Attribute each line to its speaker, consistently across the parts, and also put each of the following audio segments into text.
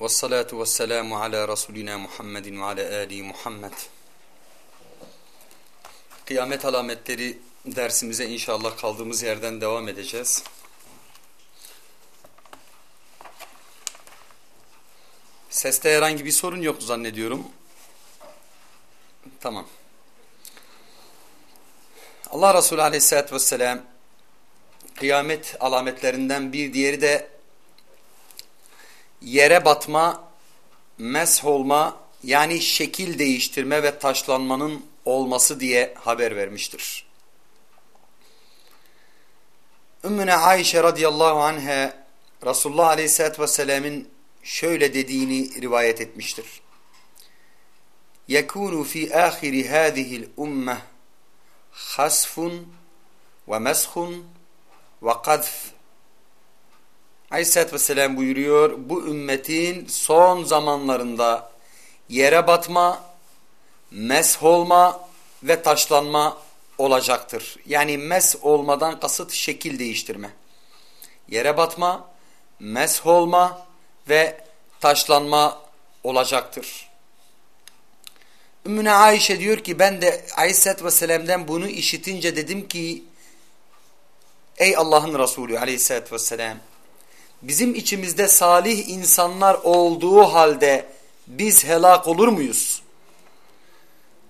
Speaker 1: والصلاة والسلام على Resulina Muhammedin ve ala Ali Muhammed. Kıyamet alametleri dersimize inşallah kaldığımız yerden devam edeceğiz. Seste herhangi bir sorun yok zannediyorum. Tamam. Allah Resulü Aleyhisselatü Vesselam kıyamet alametlerinden bir diğeri de yere batma, mesh olma yani şekil değiştirme ve taşlanmanın olması diye haber vermiştir. Ümmüne Ayşe radıyallahu anha Resulullah aleyhissalatü vesselam'ın şöyle dediğini rivayet etmiştir. يَكُونُ فِي آخِرِ هَذِهِ الْأُمَّةِ خَسْفٌ وَمَسْخٌ وَقَذْفٌ Aleyhisselatü Vesselam buyuruyor bu ümmetin son zamanlarında yere batma, mesh olma ve taşlanma olacaktır. Yani mes olmadan kasıt şekil değiştirme. Yere batma, mesh olma ve taşlanma olacaktır. Ümmüne Ayşe diyor ki ben de Aleyhisselatü Vesselam'dan bunu işitince dedim ki ey Allah'ın Resulü Aleyhisselatü Vesselam bizim içimizde salih insanlar olduğu halde biz helak olur muyuz?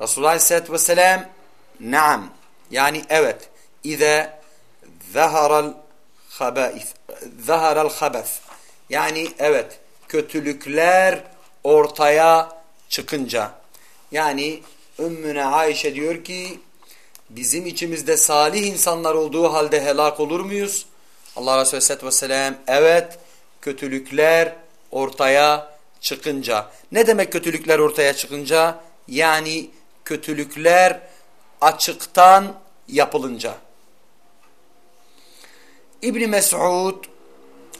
Speaker 1: Resulullah Aleyhisselatü Vesselam naam yani evet İze zaharal habais zaharal habas yani evet kötülükler ortaya çıkınca yani Ümmüne Ayşe diyor ki bizim içimizde salih insanlar olduğu halde helak olur muyuz? Allah Resulü Aleyhisselatü Vesselam evet kötülükler ortaya çıkınca. Ne demek kötülükler ortaya çıkınca? Yani kötülükler açıktan yapılınca. İbni Mes'ud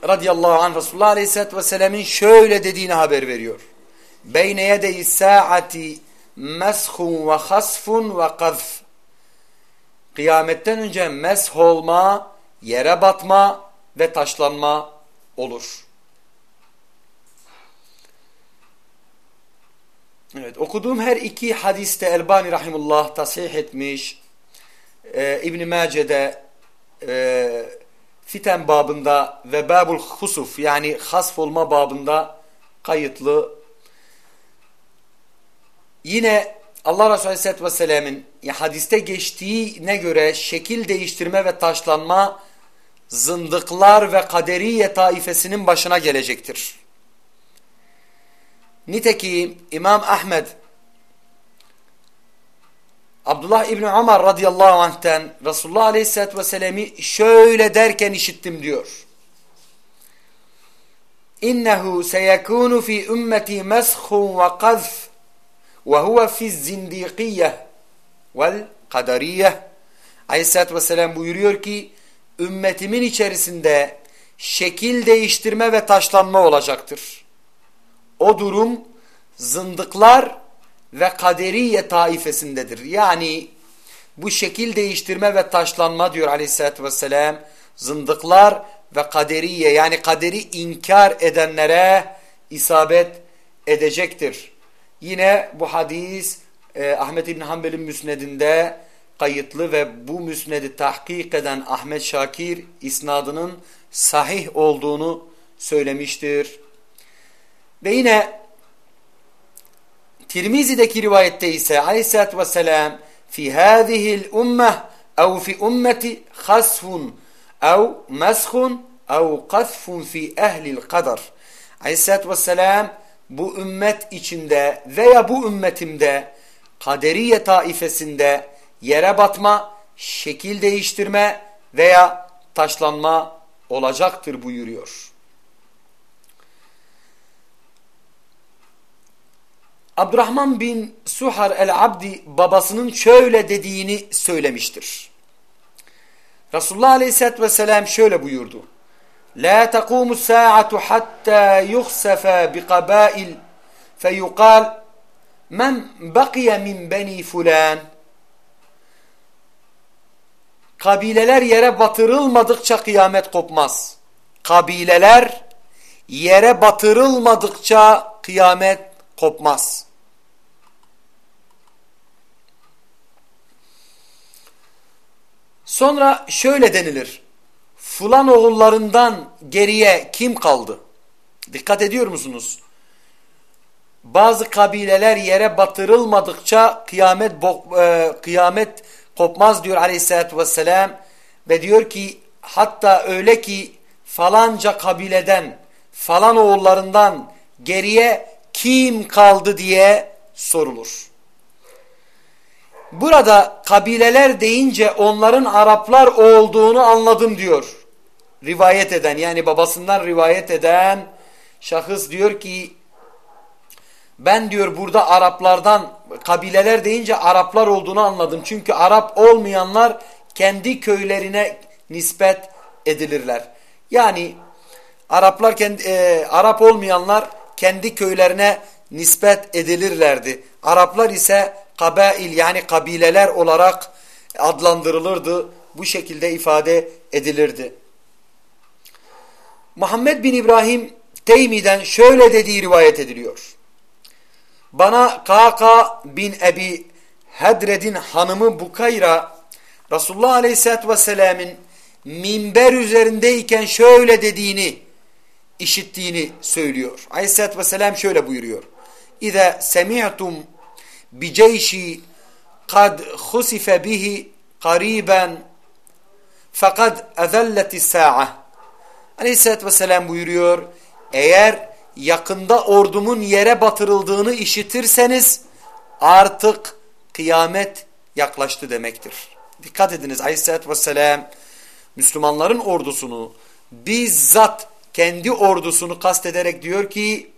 Speaker 1: radıyallahu anh Resulullah Aleyhisselatü Vesselam'ın şöyle dediğini haber veriyor. Beyne yedeyi saati meshun ve hasfun ve kazf. Kıyametten önce mesh olma, yere batma ve taşlanma olur. Evet, okuduğum her iki hadiste Elbani Rahimullah tasih etmiş. Ee, İbn-i Mace'de e, fiten babında ve babul husuf yani hasf olma babında kayıtlı. Yine Allah Resulü Aleyhisselatü Vesselam'ın hadiste geçtiğine göre şekil değiştirme ve taşlanma zındıklar ve kaderiye taifesinin başına gelecektir. Nitekim İmam Ahmed Abdullah İbni Ömer radıyallahu anh'ten Resulullah aleyhissalatü vesselam'ı şöyle derken işittim diyor. İnnehu seyekunu fi ümmeti meshun ve qazf ve huve fi zindikiyye vel kaderiyye aleyhissalatü vesselam buyuruyor ki ümmetimin içerisinde şekil değiştirme ve taşlanma olacaktır. O durum zındıklar ve kaderiye taifesindedir. Yani bu şekil değiştirme ve taşlanma diyor aleyhissalatü vesselam zındıklar ve kaderiye yani kaderi inkar edenlere isabet edecektir. Yine bu hadis e, Ahmet İbni Hanbel'in müsnedinde kayıtlı ve bu müsnedi tahkik eden Ahmet Şakir isnadının sahih olduğunu söylemiştir. Ve yine Tirmizi'deki rivayette ise aleyhissalatü vesselam fi hâzihil ummeh ev fi ummeti hasfun ev meshun ev qazfun fi ehlil kadar. Aleyhissalatü vesselam bu ümmet içinde veya bu ümmetimde kaderiye taifesinde yere batma, şekil değiştirme veya taşlanma olacaktır buyuruyor. Abdurrahman bin Suhar el-Abdi babasının şöyle dediğini söylemiştir. Resulullah Aleyhisselatü Vesselam şöyle buyurdu. La taqumu saatu hatta yukhsafa bi qabail feyuqal men baqiya min beni fulan Kabileler yere batırılmadıkça kıyamet kopmaz. Kabileler yere batırılmadıkça kıyamet kopmaz. Sonra şöyle denilir. Fulan oğullarından geriye kim kaldı? Dikkat ediyor musunuz? Bazı kabileler yere batırılmadıkça kıyamet e, kıyamet kopmaz diyor aleyhissalatü vesselam. Ve diyor ki hatta öyle ki falanca kabileden falan oğullarından geriye kim kaldı diye sorulur. Burada kabileler deyince onların Araplar olduğunu anladım diyor. Rivayet eden yani babasından rivayet eden şahıs diyor ki ben diyor burada Araplardan kabileler deyince Araplar olduğunu anladım. Çünkü Arap olmayanlar kendi köylerine nispet edilirler. Yani Araplar kendi, e, Arap olmayanlar kendi köylerine nispet edilirlerdi. Araplar ise kabail yani kabileler olarak adlandırılırdı. Bu şekilde ifade edilirdi. Muhammed bin İbrahim Teymi'den şöyle dediği rivayet ediliyor. Bana Kaka bin Ebi Hedred'in hanımı Bukayra Resulullah Aleyhisselatü Vesselam'ın minber üzerindeyken şöyle dediğini işittiğini söylüyor. Aleyhisselatü Vesselam şöyle buyuruyor. İza semi'tum bi ceyşi kad husife bihi qariben fakat ezelleti sa'a. Aleyhisselatü Vesselam buyuruyor. Eğer yakında ordumun yere batırıldığını işitirseniz artık kıyamet yaklaştı demektir. Dikkat ediniz Aleyhisselatü Vesselam Müslümanların ordusunu bizzat kendi ordusunu kastederek diyor ki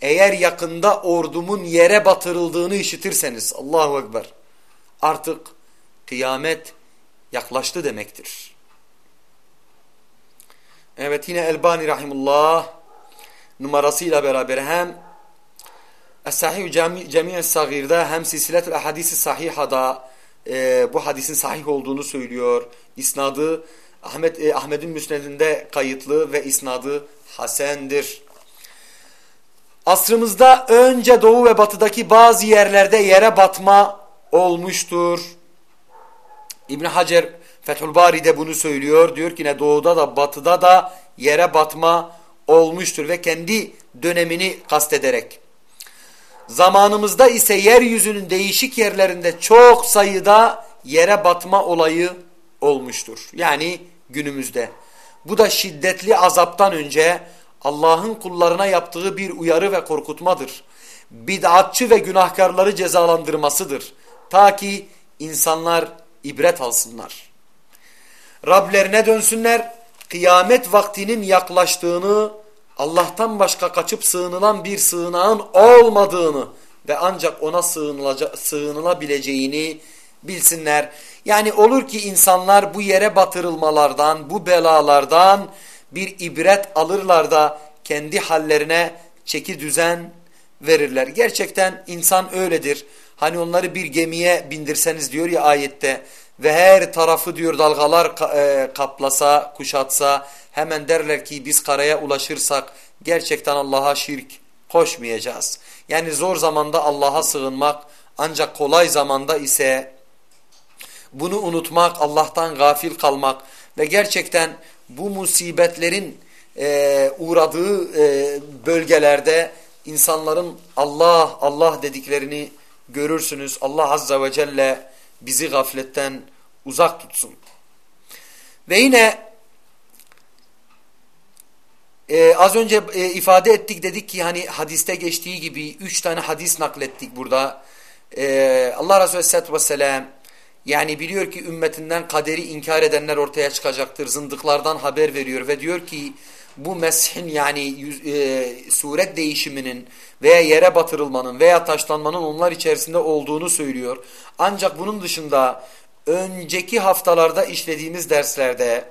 Speaker 1: eğer yakında ordumun yere batırıldığını işitirseniz Allahu Ekber artık kıyamet yaklaştı demektir. Evet yine Elbani Rahimullah numarasıyla beraber hem Es-Sahih Cemiyen Sagir'de hem Silsiletül Hadisi Sahiha'da e, bu hadisin sahih olduğunu söylüyor. İsnadı Ahmet e, Ahmet'in müsnedinde kayıtlı ve isnadı hasendir. Asrımızda önce doğu ve batıdaki bazı yerlerde yere batma olmuştur. İbn Hacer Fethül Bari'de bunu söylüyor. Diyor ki ne doğuda da batıda da yere batma olmuştur ve kendi dönemini kastederek. Zamanımızda ise yeryüzünün değişik yerlerinde çok sayıda yere batma olayı olmuştur. Yani günümüzde. Bu da şiddetli azaptan önce Allah'ın kullarına yaptığı bir uyarı ve korkutmadır. Bid'atçı ve günahkarları cezalandırmasıdır. Ta ki insanlar ibret alsınlar. Rablerine dönsünler, kıyamet vaktinin yaklaştığını, Allah'tan başka kaçıp sığınılan bir sığınağın olmadığını ve ancak ona sığınılabileceğini bilsinler. Yani olur ki insanlar bu yere batırılmalardan, bu belalardan bir ibret alırlar da kendi hallerine çeki düzen verirler. Gerçekten insan öyledir. Hani onları bir gemiye bindirseniz diyor ya ayette ve her tarafı diyor dalgalar e, kaplasa, kuşatsa hemen derler ki biz karaya ulaşırsak gerçekten Allah'a şirk koşmayacağız. Yani zor zamanda Allah'a sığınmak ancak kolay zamanda ise bunu unutmak, Allah'tan gafil kalmak ve gerçekten bu musibetlerin e, uğradığı e, bölgelerde insanların Allah Allah dediklerini görürsünüz. Allah Azza ve Celle bizi gafletten uzak tutsun. Ve yine e, az önce e, ifade ettik dedik ki hani hadiste geçtiği gibi üç tane hadis naklettik burada. E, Allah Resulü Aleyhisselatü Vesselam yani biliyor ki ümmetinden kaderi inkar edenler ortaya çıkacaktır. Zındıklardan haber veriyor ve diyor ki bu meshin yani e, suret değişiminin veya yere batırılmanın veya taşlanmanın onlar içerisinde olduğunu söylüyor. Ancak bunun dışında önceki haftalarda işlediğimiz derslerde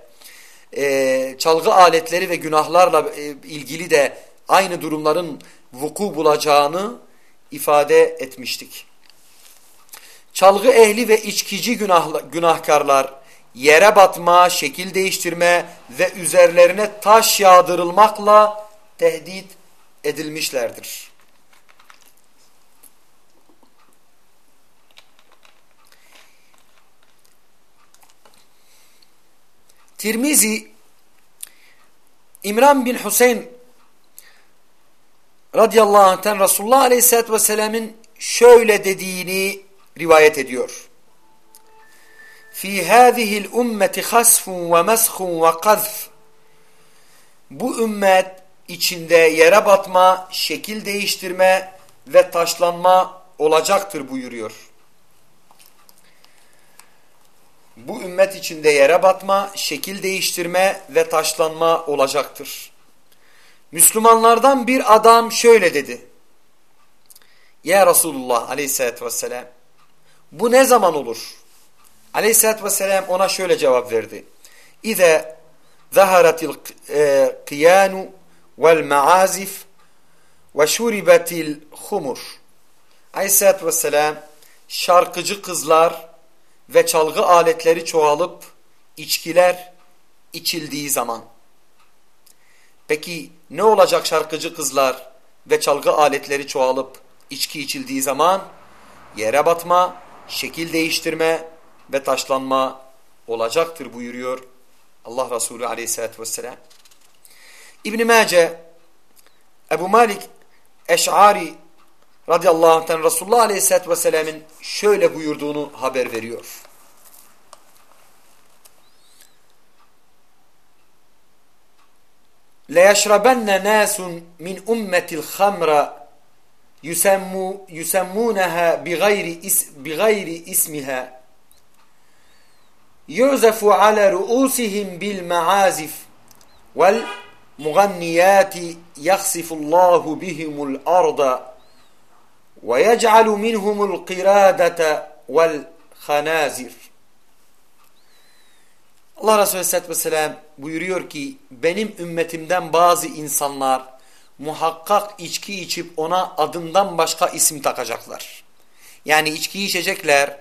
Speaker 1: e, çalgı aletleri ve günahlarla e, ilgili de aynı durumların vuku bulacağını ifade etmiştik. Çalgı ehli ve içkici günah, günahkarlar yere batma, şekil değiştirme ve üzerlerine taş yağdırılmakla tehdit edilmişlerdir. Tirmizi İmran bin Hüseyin radıyallahu anh'ten Resulullah aleyhissalatü vesselam'ın şöyle dediğini rivayet ediyor. Fi hâzihil ümmeti hasfun ve meshun ve qazf Bu ümmet içinde yere batma, şekil değiştirme ve taşlanma olacaktır buyuruyor. Bu ümmet içinde yere batma, şekil değiştirme ve taşlanma olacaktır. Müslümanlardan bir adam şöyle dedi. Ya Resulullah aleyhissalatü vesselam bu ne zaman olur? Aleyhissalatü vesselam ona şöyle cevap verdi. İze zaharetil qiyanu vel maazif ve şuribetil humur. Aleyhissalatü vesselam şarkıcı kızlar ve çalgı aletleri çoğalıp içkiler içildiği zaman. Peki ne olacak şarkıcı kızlar ve çalgı aletleri çoğalıp içki içildiği zaman? Yere batma, şekil değiştirme ve taşlanma olacaktır buyuruyor Allah Resulü aleyhissalatü vesselam. İbn-i Mace, Ebu Malik Eş'ari radıyallahu anh'ten Resulullah aleyhissalatü vesselam'ın şöyle buyurduğunu haber veriyor. لَيَشْرَبَنَّ نَاسٌ مِنْ اُمَّةِ الْخَمْرَ يُسَمُّونَهَا بِغَيْرِ, is, بغير اسمها yuzafu ala ruusihim bil maazif vel muganniyati yaksifullahu bihimul arda ve yec'alu minhumul qiradete vel hanazir. Allah Resulü Aleyhisselatü Vesselam buyuruyor ki benim ümmetimden bazı insanlar muhakkak içki içip ona adından başka isim takacaklar. Yani içki içecekler,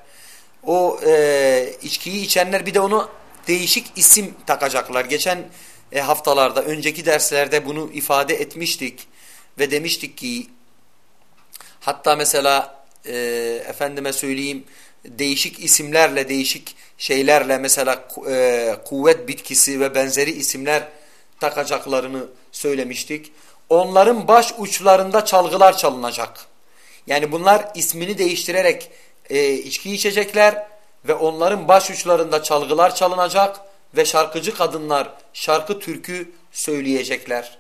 Speaker 1: o e, içkiyi içenler bir de onu değişik isim takacaklar. Geçen e, haftalarda, önceki derslerde bunu ifade etmiştik ve demiştik ki hatta mesela e, efendime söyleyeyim değişik isimlerle, değişik şeylerle mesela e, kuvvet bitkisi ve benzeri isimler takacaklarını söylemiştik. Onların baş uçlarında çalgılar çalınacak. Yani bunlar ismini değiştirerek e, içki içecekler ve onların baş uçlarında çalgılar çalınacak ve şarkıcı kadınlar şarkı türkü söyleyecekler.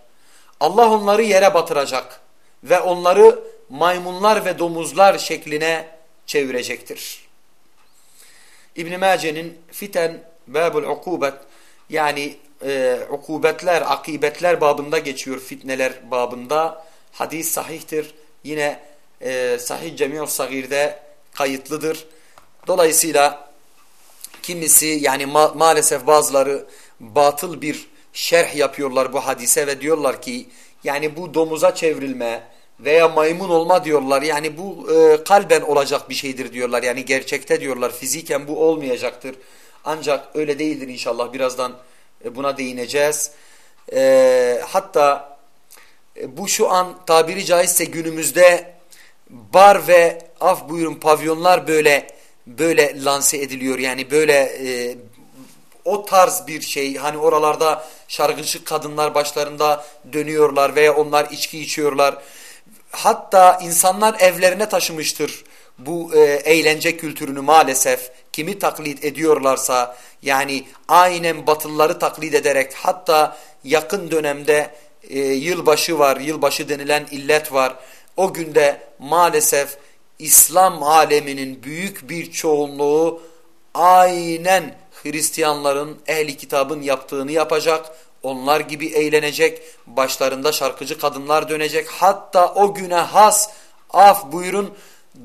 Speaker 1: Allah onları yere batıracak ve onları maymunlar ve domuzlar şekline çevirecektir. İbn Mace'nin Fiten Babul Ukubet yani e, ukubetler, akibetler babında geçiyor fitneler babında. Hadis sahihtir. Yine e, Sahih Cemi'ul Sagir'de kayıtlıdır. Dolayısıyla kimisi yani ma maalesef bazıları batıl bir şerh yapıyorlar bu hadise ve diyorlar ki yani bu domuza çevrilme veya maymun olma diyorlar. Yani bu e, kalben olacak bir şeydir diyorlar. Yani gerçekte diyorlar fiziken bu olmayacaktır. Ancak öyle değildir inşallah. Birazdan e, buna değineceğiz. E, hatta e, bu şu an tabiri caizse günümüzde bar ve af buyurun pavyonlar böyle böyle lanse ediliyor. Yani böyle e, o tarz bir şey hani oralarda şarkıcı kadınlar başlarında dönüyorlar veya onlar içki içiyorlar. Hatta insanlar evlerine taşımıştır bu e, eğlence kültürünü maalesef. Kimi taklit ediyorlarsa yani aynen batılları taklit ederek hatta yakın dönemde e, yılbaşı var yılbaşı denilen illet var. O günde maalesef İslam aleminin büyük bir çoğunluğu aynen Hristiyanların ehli kitabın yaptığını yapacak onlar gibi eğlenecek, başlarında şarkıcı kadınlar dönecek. Hatta o güne has af buyurun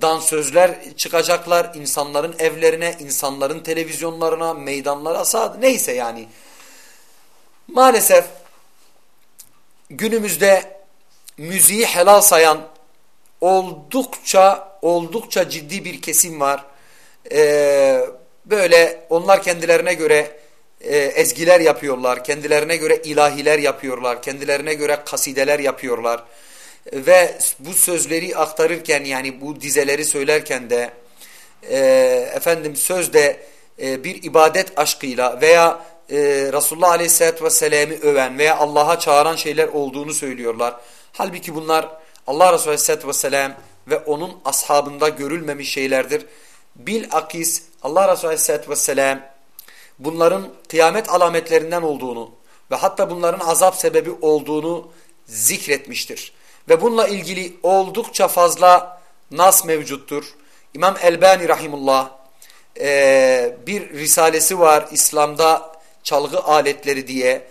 Speaker 1: dansözler çıkacaklar insanların evlerine, insanların televizyonlarına, meydanlara, sağ neyse yani. Maalesef günümüzde müziği helal sayan oldukça oldukça ciddi bir kesim var. Ee, böyle onlar kendilerine göre e, ezgiler yapıyorlar, kendilerine göre ilahiler yapıyorlar, kendilerine göre kasideler yapıyorlar. Ve bu sözleri aktarırken yani bu dizeleri söylerken de e, efendim sözde e, bir ibadet aşkıyla veya e, Resulullah Aleyhisselatü Vesselam'ı öven veya Allah'a çağıran şeyler olduğunu söylüyorlar. Halbuki bunlar Allah Resulü Aleyhisselatü Vesselam ve onun ashabında görülmemiş şeylerdir. Bilakis Allah Resulü Aleyhisselatü Vesselam bunların kıyamet alametlerinden olduğunu ve hatta bunların azap sebebi olduğunu zikretmiştir. Ve bununla ilgili oldukça fazla nas mevcuttur. İmam Elbani Rahimullah e, bir risalesi var İslam'da çalgı aletleri diye.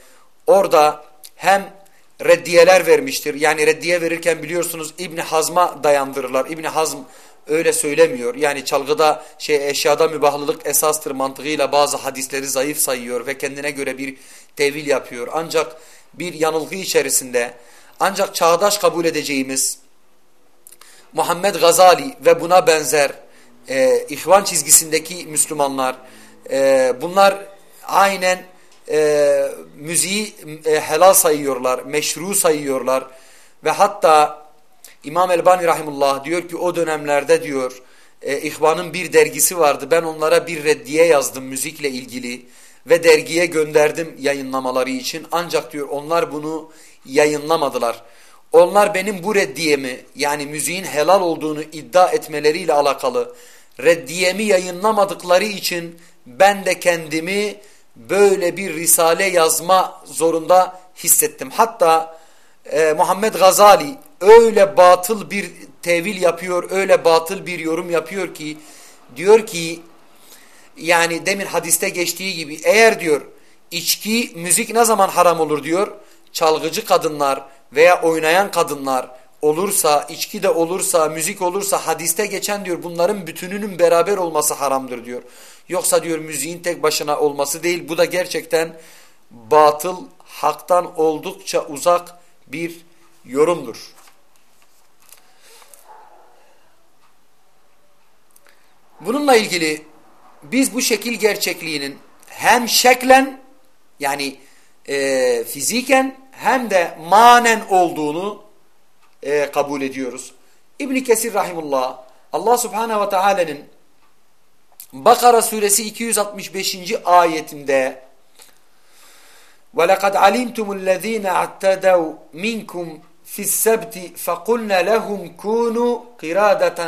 Speaker 1: Orada hem reddiyeler vermiştir. Yani reddiye verirken biliyorsunuz İbni Hazm'a dayandırırlar. İbni Hazm öyle söylemiyor. Yani çalgıda şey eşyada mübahlılık esastır mantığıyla bazı hadisleri zayıf sayıyor ve kendine göre bir tevil yapıyor. Ancak bir yanılgı içerisinde ancak çağdaş kabul edeceğimiz Muhammed Gazali ve buna benzer e, ihvan çizgisindeki Müslümanlar e, bunlar aynen e, müziği e, helal sayıyorlar, meşru sayıyorlar. Ve hatta İmam Elbani Rahimullah diyor ki o dönemlerde diyor e, İhvan'ın bir dergisi vardı. Ben onlara bir reddiye yazdım müzikle ilgili ve dergiye gönderdim yayınlamaları için. Ancak diyor onlar bunu yayınlamadılar. Onlar benim bu reddiyemi yani müziğin helal olduğunu iddia etmeleriyle alakalı reddiyemi yayınlamadıkları için ben de kendimi böyle bir risale yazma zorunda hissettim. Hatta e, Muhammed Gazali öyle batıl bir tevil yapıyor, öyle batıl bir yorum yapıyor ki diyor ki yani demin hadiste geçtiği gibi eğer diyor içki müzik ne zaman haram olur diyor çalgıcı kadınlar veya oynayan kadınlar olursa, içki de olursa, müzik olursa hadiste geçen diyor bunların bütününün beraber olması haramdır diyor. Yoksa diyor müziğin tek başına olması değil bu da gerçekten batıl, haktan oldukça uzak bir yorumdur. Bununla ilgili biz bu şekil gerçekliğinin hem şeklen yani e, fiziken hem de manen olduğunu e, kabul ediyoruz. İbn Kesir rahimullah Allah Subhanahu ve Taala'nın Bakara suresi 265. ayetinde وَلَقَدْ عَلِمْتُمُ الَّذ۪ينَ اَعْتَدَوْا مِنْكُمْ فِي السَّبْتِ فَقُلْنَ لَهُمْ كُونُوا قِرَادَةً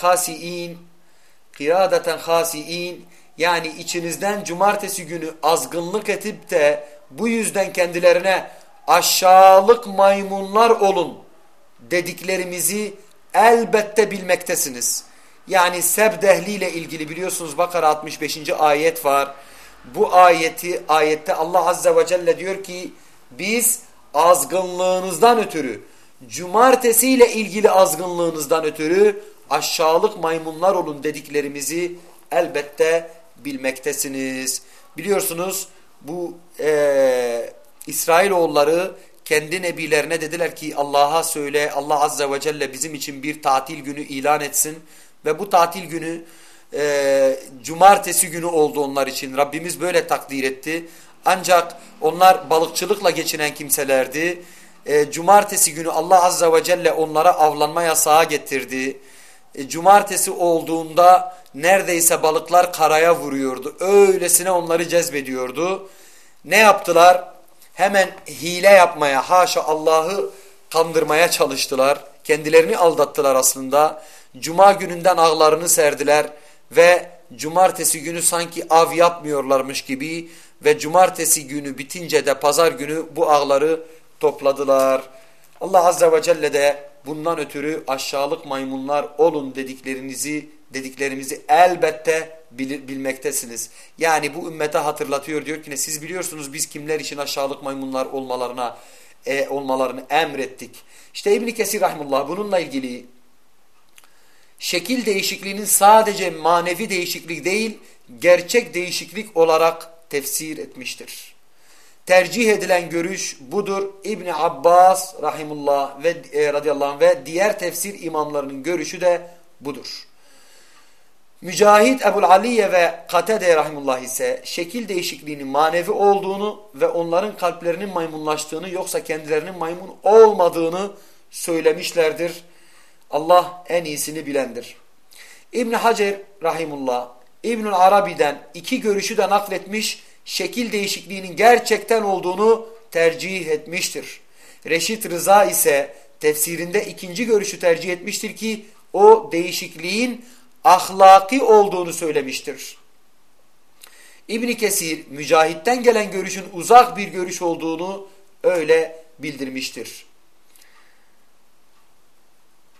Speaker 1: خَاسِئِينَ قِرَادَةً خَاسِئِينَ Yani içinizden cumartesi günü azgınlık edip de bu yüzden kendilerine aşağılık maymunlar olun dediklerimizi elbette bilmektesiniz. Yani seb ile ilgili biliyorsunuz Bakara 65. ayet var. Bu ayeti ayette Allah Azze ve Celle diyor ki biz azgınlığınızdan ötürü cumartesi ile ilgili azgınlığınızdan ötürü aşağılık maymunlar olun dediklerimizi elbette bilmektesiniz. Biliyorsunuz bu e, İsrailoğulları kendi nebilerine dediler ki Allah'a söyle Allah Azze ve Celle bizim için bir tatil günü ilan etsin. Ve bu tatil günü e, cumartesi günü oldu onlar için. Rabbimiz böyle takdir etti. Ancak onlar balıkçılıkla geçinen kimselerdi. E, cumartesi günü Allah Azze ve Celle onlara avlanma yasağı getirdi. E, cumartesi olduğunda neredeyse balıklar karaya vuruyordu. Öylesine onları cezbediyordu. Ne yaptılar hemen hile yapmaya, haşa Allah'ı kandırmaya çalıştılar. Kendilerini aldattılar aslında. Cuma gününden ağlarını serdiler ve cumartesi günü sanki av yapmıyorlarmış gibi ve cumartesi günü bitince de pazar günü bu ağları topladılar. Allah Azze ve Celle de bundan ötürü aşağılık maymunlar olun dediklerinizi dediklerimizi elbette bil, bilmektesiniz. Yani bu ümmete hatırlatıyor diyor ki siz biliyorsunuz biz kimler için aşağılık maymunlar olmalarına e, olmalarını emrettik. İşte İbn Kesir rahimullah bununla ilgili şekil değişikliğinin sadece manevi değişiklik değil gerçek değişiklik olarak tefsir etmiştir. Tercih edilen görüş budur. İbni Abbas rahimullah ve e, radıyallahu anh ve diğer tefsir imamlarının görüşü de budur. Mücahit Ebul Aliye ve Katede rahimullah ise şekil değişikliğinin manevi olduğunu ve onların kalplerinin maymunlaştığını yoksa kendilerinin maymun olmadığını söylemişlerdir. Allah en iyisini bilendir. İbn Hacer rahimullah İbnül Arabi'den iki görüşü de nakletmiş, şekil değişikliğinin gerçekten olduğunu tercih etmiştir. Reşit Rıza ise tefsirinde ikinci görüşü tercih etmiştir ki o değişikliğin ahlaki olduğunu söylemiştir. İbn Kesir mücahitten gelen görüşün uzak bir görüş olduğunu öyle bildirmiştir.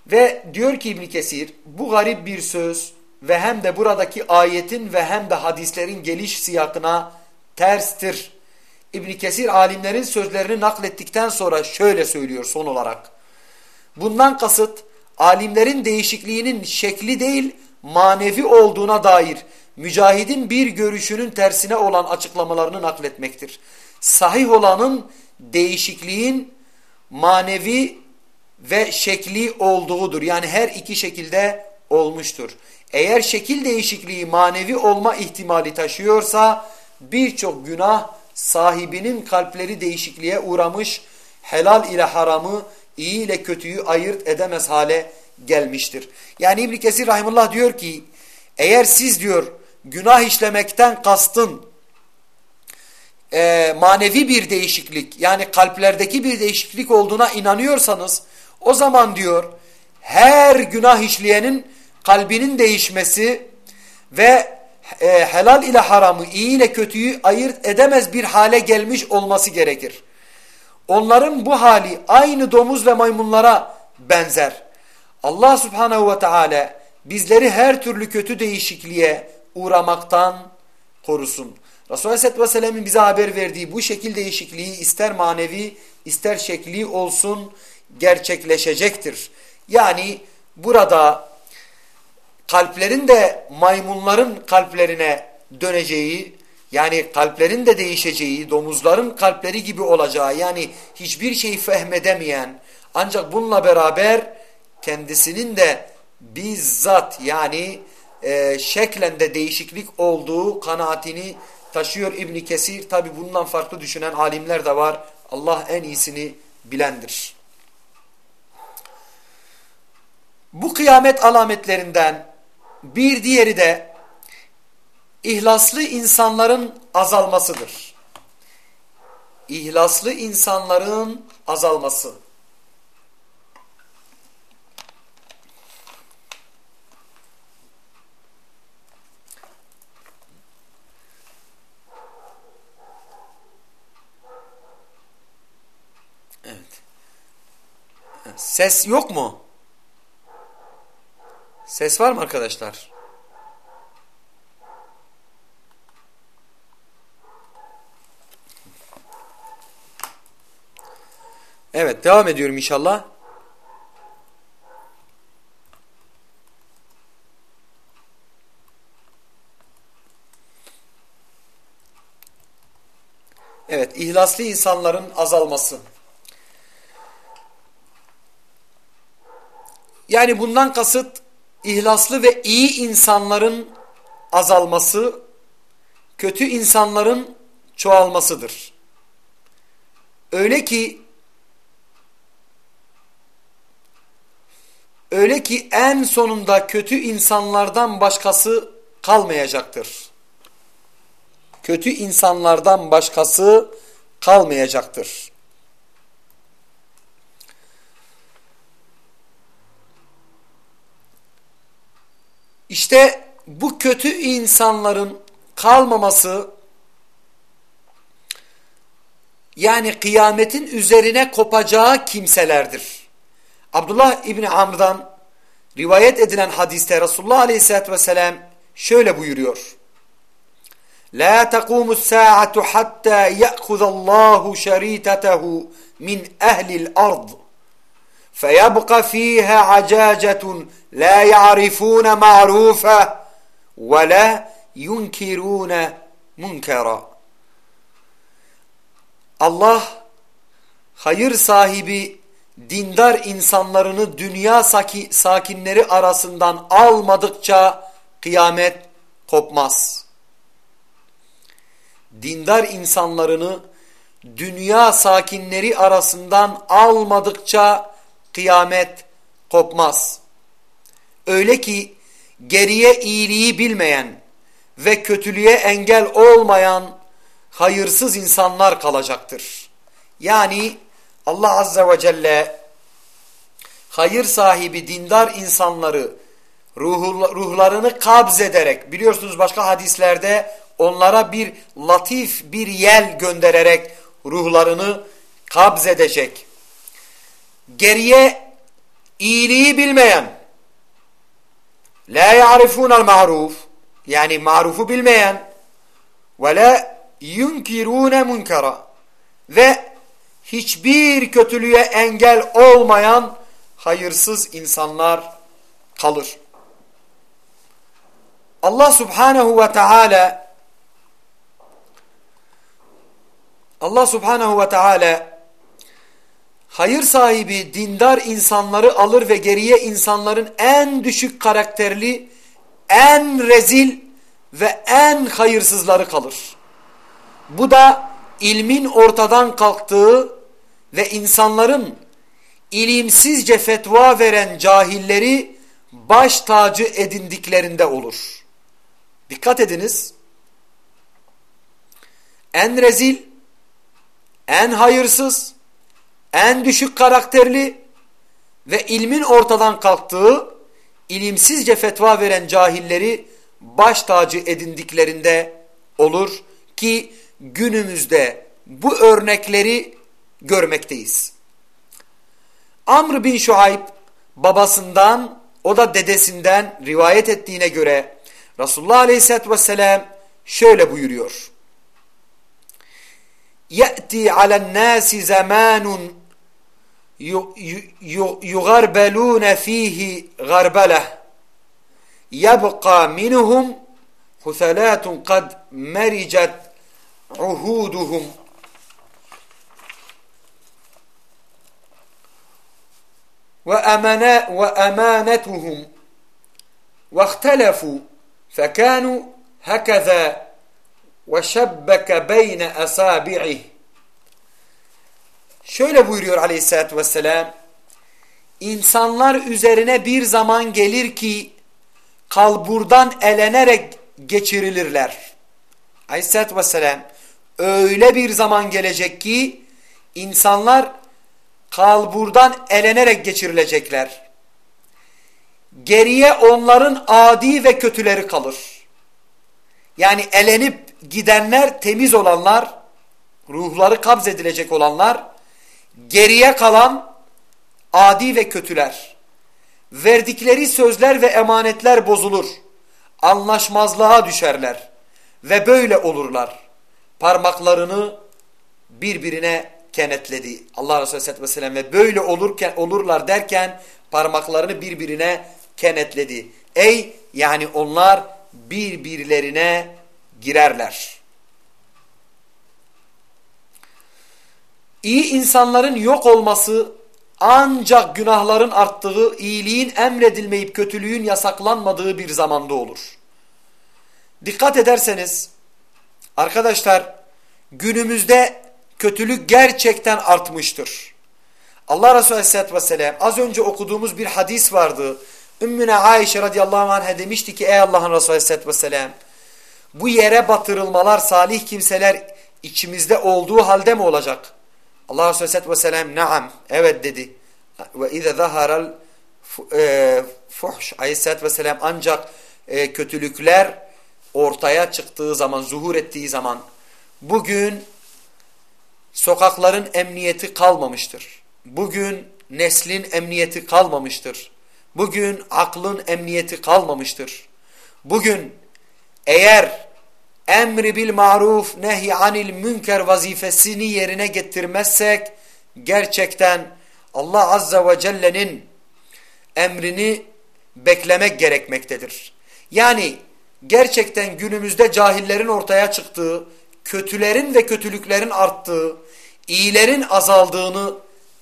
Speaker 1: Ve diyor ki İbn Kesir bu garip bir söz ve hem de buradaki ayetin ve hem de hadislerin geliş siyakına terstir. İbn Kesir alimlerin sözlerini naklettikten sonra şöyle söylüyor son olarak. Bundan kasıt alimlerin değişikliğinin şekli değil manevi olduğuna dair mücahidin bir görüşünün tersine olan açıklamalarını nakletmektir. Sahih olanın değişikliğin manevi ve şekli olduğudur. Yani her iki şekilde olmuştur. Eğer şekil değişikliği manevi olma ihtimali taşıyorsa birçok günah sahibinin kalpleri değişikliğe uğramış, helal ile haramı, iyi ile kötüyü ayırt edemez hale gelmiştir. Yani İbn Kesir rahimullah diyor ki eğer siz diyor günah işlemekten kastın e, manevi bir değişiklik yani kalplerdeki bir değişiklik olduğuna inanıyorsanız o zaman diyor her günah işleyenin kalbinin değişmesi ve e, helal ile haramı, iyi ile kötüyü ayırt edemez bir hale gelmiş olması gerekir. Onların bu hali aynı domuz ve maymunlara benzer. Allah subhanehu ve teala bizleri her türlü kötü değişikliğe uğramaktan korusun. Resulullah Aleyhisselatü Vesselam'ın bize haber verdiği bu şekil değişikliği ister manevi ister şekli olsun gerçekleşecektir. Yani burada kalplerin de maymunların kalplerine döneceği yani kalplerin de değişeceği, domuzların kalpleri gibi olacağı yani hiçbir şeyi fehmedemeyen ancak bununla beraber kendisinin de bizzat yani e, şeklen de değişiklik olduğu kanaatini taşıyor İbni Kesir. Tabi bundan farklı düşünen alimler de var. Allah en iyisini bilendir. Bu kıyamet alametlerinden bir diğeri de ihlaslı insanların azalmasıdır. İhlaslı insanların azalması. Evet. Ses yok mu? Ses var mı arkadaşlar? Evet devam ediyorum inşallah. Evet ihlaslı insanların azalması. Yani bundan kasıt ihlaslı ve iyi insanların azalması, kötü insanların çoğalmasıdır. Öyle ki öyle ki en sonunda kötü insanlardan başkası kalmayacaktır. Kötü insanlardan başkası kalmayacaktır. İşte bu kötü insanların kalmaması yani kıyametin üzerine kopacağı kimselerdir. Abdullah İbni Amr'dan rivayet edilen hadiste Resulullah Aleyhisselatü Vesselam şöyle buyuruyor. La taqumu saatu hatta ya'khudallahu şeritatahu min ehlil ard. فيبقى فيها عجاجة لا يعرفون معروفا ولا ينكرون munkara. Allah hayır sahibi dindar insanlarını dünya sakinleri arasından almadıkça kıyamet kopmaz. Dindar insanlarını dünya sakinleri arasından almadıkça kıyamet kopmaz. Öyle ki geriye iyiliği bilmeyen ve kötülüğe engel olmayan hayırsız insanlar kalacaktır. Yani Allah Azze ve Celle hayır sahibi dindar insanları ruhlarını kabz ederek biliyorsunuz başka hadislerde onlara bir latif bir yel göndererek ruhlarını kabz edecek. Geriye iyiliği bilmeyen la ya'rifunel ma'ruf yani marufu bilmeyen ve la yunkirune munkara ve hiçbir kötülüğe engel olmayan hayırsız insanlar kalır. Allah subhanehu ve teala Allah subhanehu ve teala hayır sahibi dindar insanları alır ve geriye insanların en düşük karakterli, en rezil ve en hayırsızları kalır. Bu da ilmin ortadan kalktığı ve insanların ilimsizce fetva veren cahilleri baş tacı edindiklerinde olur. Dikkat ediniz. En rezil, en hayırsız, en düşük karakterli ve ilmin ortadan kalktığı ilimsizce fetva veren cahilleri baş tacı edindiklerinde olur ki günümüzde bu örnekleri görmekteyiz. Amr bin Şuayb babasından o da dedesinden rivayet ettiğine göre Resulullah Aleyhisselatü Vesselam şöyle buyuruyor. يَأْتِي عَلَى النَّاسِ زَمَانٌ يُغَرْبَلُونَ ف۪يهِ غَرْبَلَهِ. يَبْقَى مِنْهُمْ حُثَلَاتٌ قَدْ مَرِجَتْ عُهُودُهُمْ. وأمانتهم. واختلفوا فكانوا هكذا وشبك بين أصابعه. Şöyle buyuruyor aleyhissalatü vesselam. İnsanlar üzerine bir zaman gelir ki kalburdan elenerek geçirilirler. Aleyhissalatü vesselam öyle bir zaman gelecek ki insanlar kalburdan elenerek geçirilecekler. Geriye onların adi ve kötüleri kalır. Yani elenip gidenler temiz olanlar, ruhları kabz edilecek olanlar, geriye kalan adi ve kötüler. Verdikleri sözler ve emanetler bozulur. Anlaşmazlığa düşerler. Ve böyle olurlar. Parmaklarını birbirine kenetledi. Allah Resulü Aleyhisselatü Vesselam ve böyle olurken, olurlar derken parmaklarını birbirine kenetledi. Ey yani onlar birbirlerine girerler. İyi insanların yok olması ancak günahların arttığı, iyiliğin emredilmeyip kötülüğün yasaklanmadığı bir zamanda olur. Dikkat ederseniz arkadaşlar günümüzde kötülük gerçekten artmıştır. Allah Resulü Aleyhisselatü Vesselam az önce okuduğumuz bir hadis vardı. Ümmüne Ayşe radıyallahu anh'a demişti ki ey Allah'ın Resulü Aleyhisselatü Vesselam bu yere batırılmalar salih kimseler içimizde olduğu halde mi olacak? Allah Resulü Aleyhisselatü Vesselam naam evet dedi. Ve ize zaharal e, fuhş Aleyhisselatü Vesselam ancak e, kötülükler ortaya çıktığı zaman, zuhur ettiği zaman bugün Sokakların emniyeti kalmamıştır. Bugün neslin emniyeti kalmamıştır. Bugün aklın emniyeti kalmamıştır. Bugün eğer emri bil maruf nehi anil münker vazifesini yerine getirmezsek gerçekten Allah Azza ve Celle'nin emrini beklemek gerekmektedir. Yani gerçekten günümüzde cahillerin ortaya çıktığı, kötülerin ve kötülüklerin arttığı, iyilerin azaldığını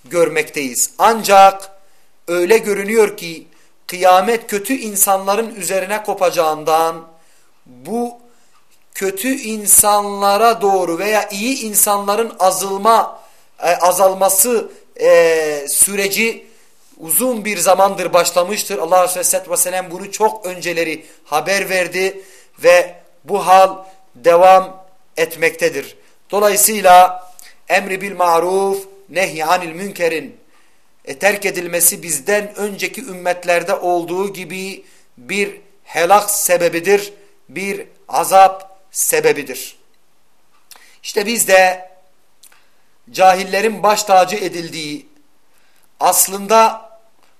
Speaker 1: görmekteyiz. Ancak öyle görünüyor ki kıyamet kötü insanların üzerine kopacağından bu kötü insanlara doğru veya iyi insanların azılma e, azalması e, süreci uzun bir zamandır başlamıştır. Allah Resulü Aleyhisselatü Vesselam bunu çok önceleri haber verdi ve bu hal devam etmektedir. Dolayısıyla emri bil maruf nehy anil münkerin e, terk edilmesi bizden önceki ümmetlerde olduğu gibi bir helak sebebidir, bir azap sebebidir. İşte biz de cahillerin baş tacı edildiği, aslında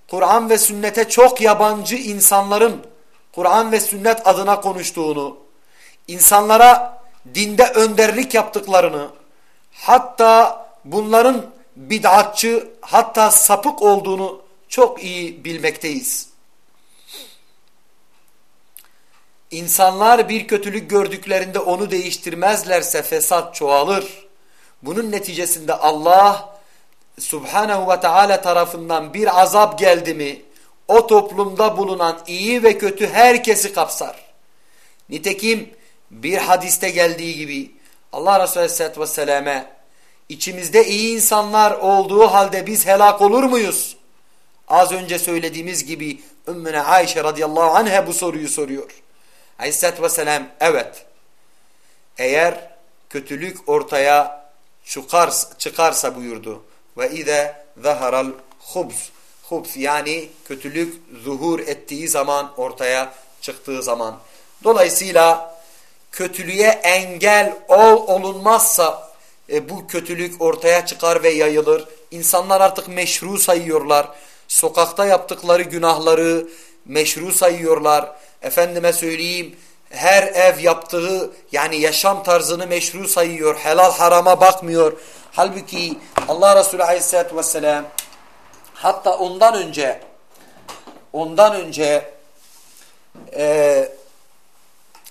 Speaker 1: Kur'an ve sünnete çok yabancı insanların Kur'an ve sünnet adına konuştuğunu, insanlara dinde önderlik yaptıklarını, hatta bunların bid'atçı hatta sapık olduğunu çok iyi bilmekteyiz. İnsanlar bir kötülük gördüklerinde onu değiştirmezlerse fesat çoğalır. Bunun neticesinde Allah Subhanahu ve Teala tarafından bir azap geldi mi o toplumda bulunan iyi ve kötü herkesi kapsar. Nitekim bir hadiste geldiği gibi Allah Resulü Aleyhisselatü Vesselam'e içimizde iyi insanlar olduğu halde biz helak olur muyuz? Az önce söylediğimiz gibi Ümmüne Ayşe radıyallahu anh'a bu soruyu soruyor. Aleyhisselatü Vesselam evet eğer kötülük ortaya çıkarsa, çıkarsa buyurdu. Ve ize zaharal hubz. Hubz yani kötülük zuhur ettiği zaman ortaya çıktığı zaman. Dolayısıyla kötülüğe engel ol olunmazsa e, bu kötülük ortaya çıkar ve yayılır. İnsanlar artık meşru sayıyorlar. Sokakta yaptıkları günahları meşru sayıyorlar. Efendime söyleyeyim her ev yaptığı yani yaşam tarzını meşru sayıyor. Helal harama bakmıyor. Halbuki Allah Resulü Aleyhisselatü Vesselam hatta ondan önce ondan önce e,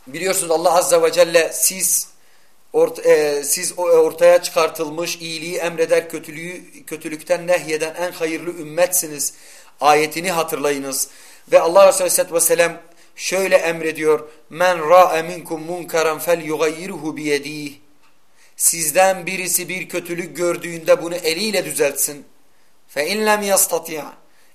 Speaker 1: biliyorsunuz Allah Azze ve Celle siz ort, e, siz ortaya çıkartılmış iyiliği emreder kötülüğü kötülükten nehyeden en hayırlı ümmetsiniz ayetini hatırlayınız ve Allah Resulü Aleyhisselatü Vesselam şöyle emrediyor men ra'e minkum munkaran fel yugayyirhu biyedih. Sizden birisi bir kötülük gördüğünde bunu eliyle düzeltsin. Fe in lem yastati'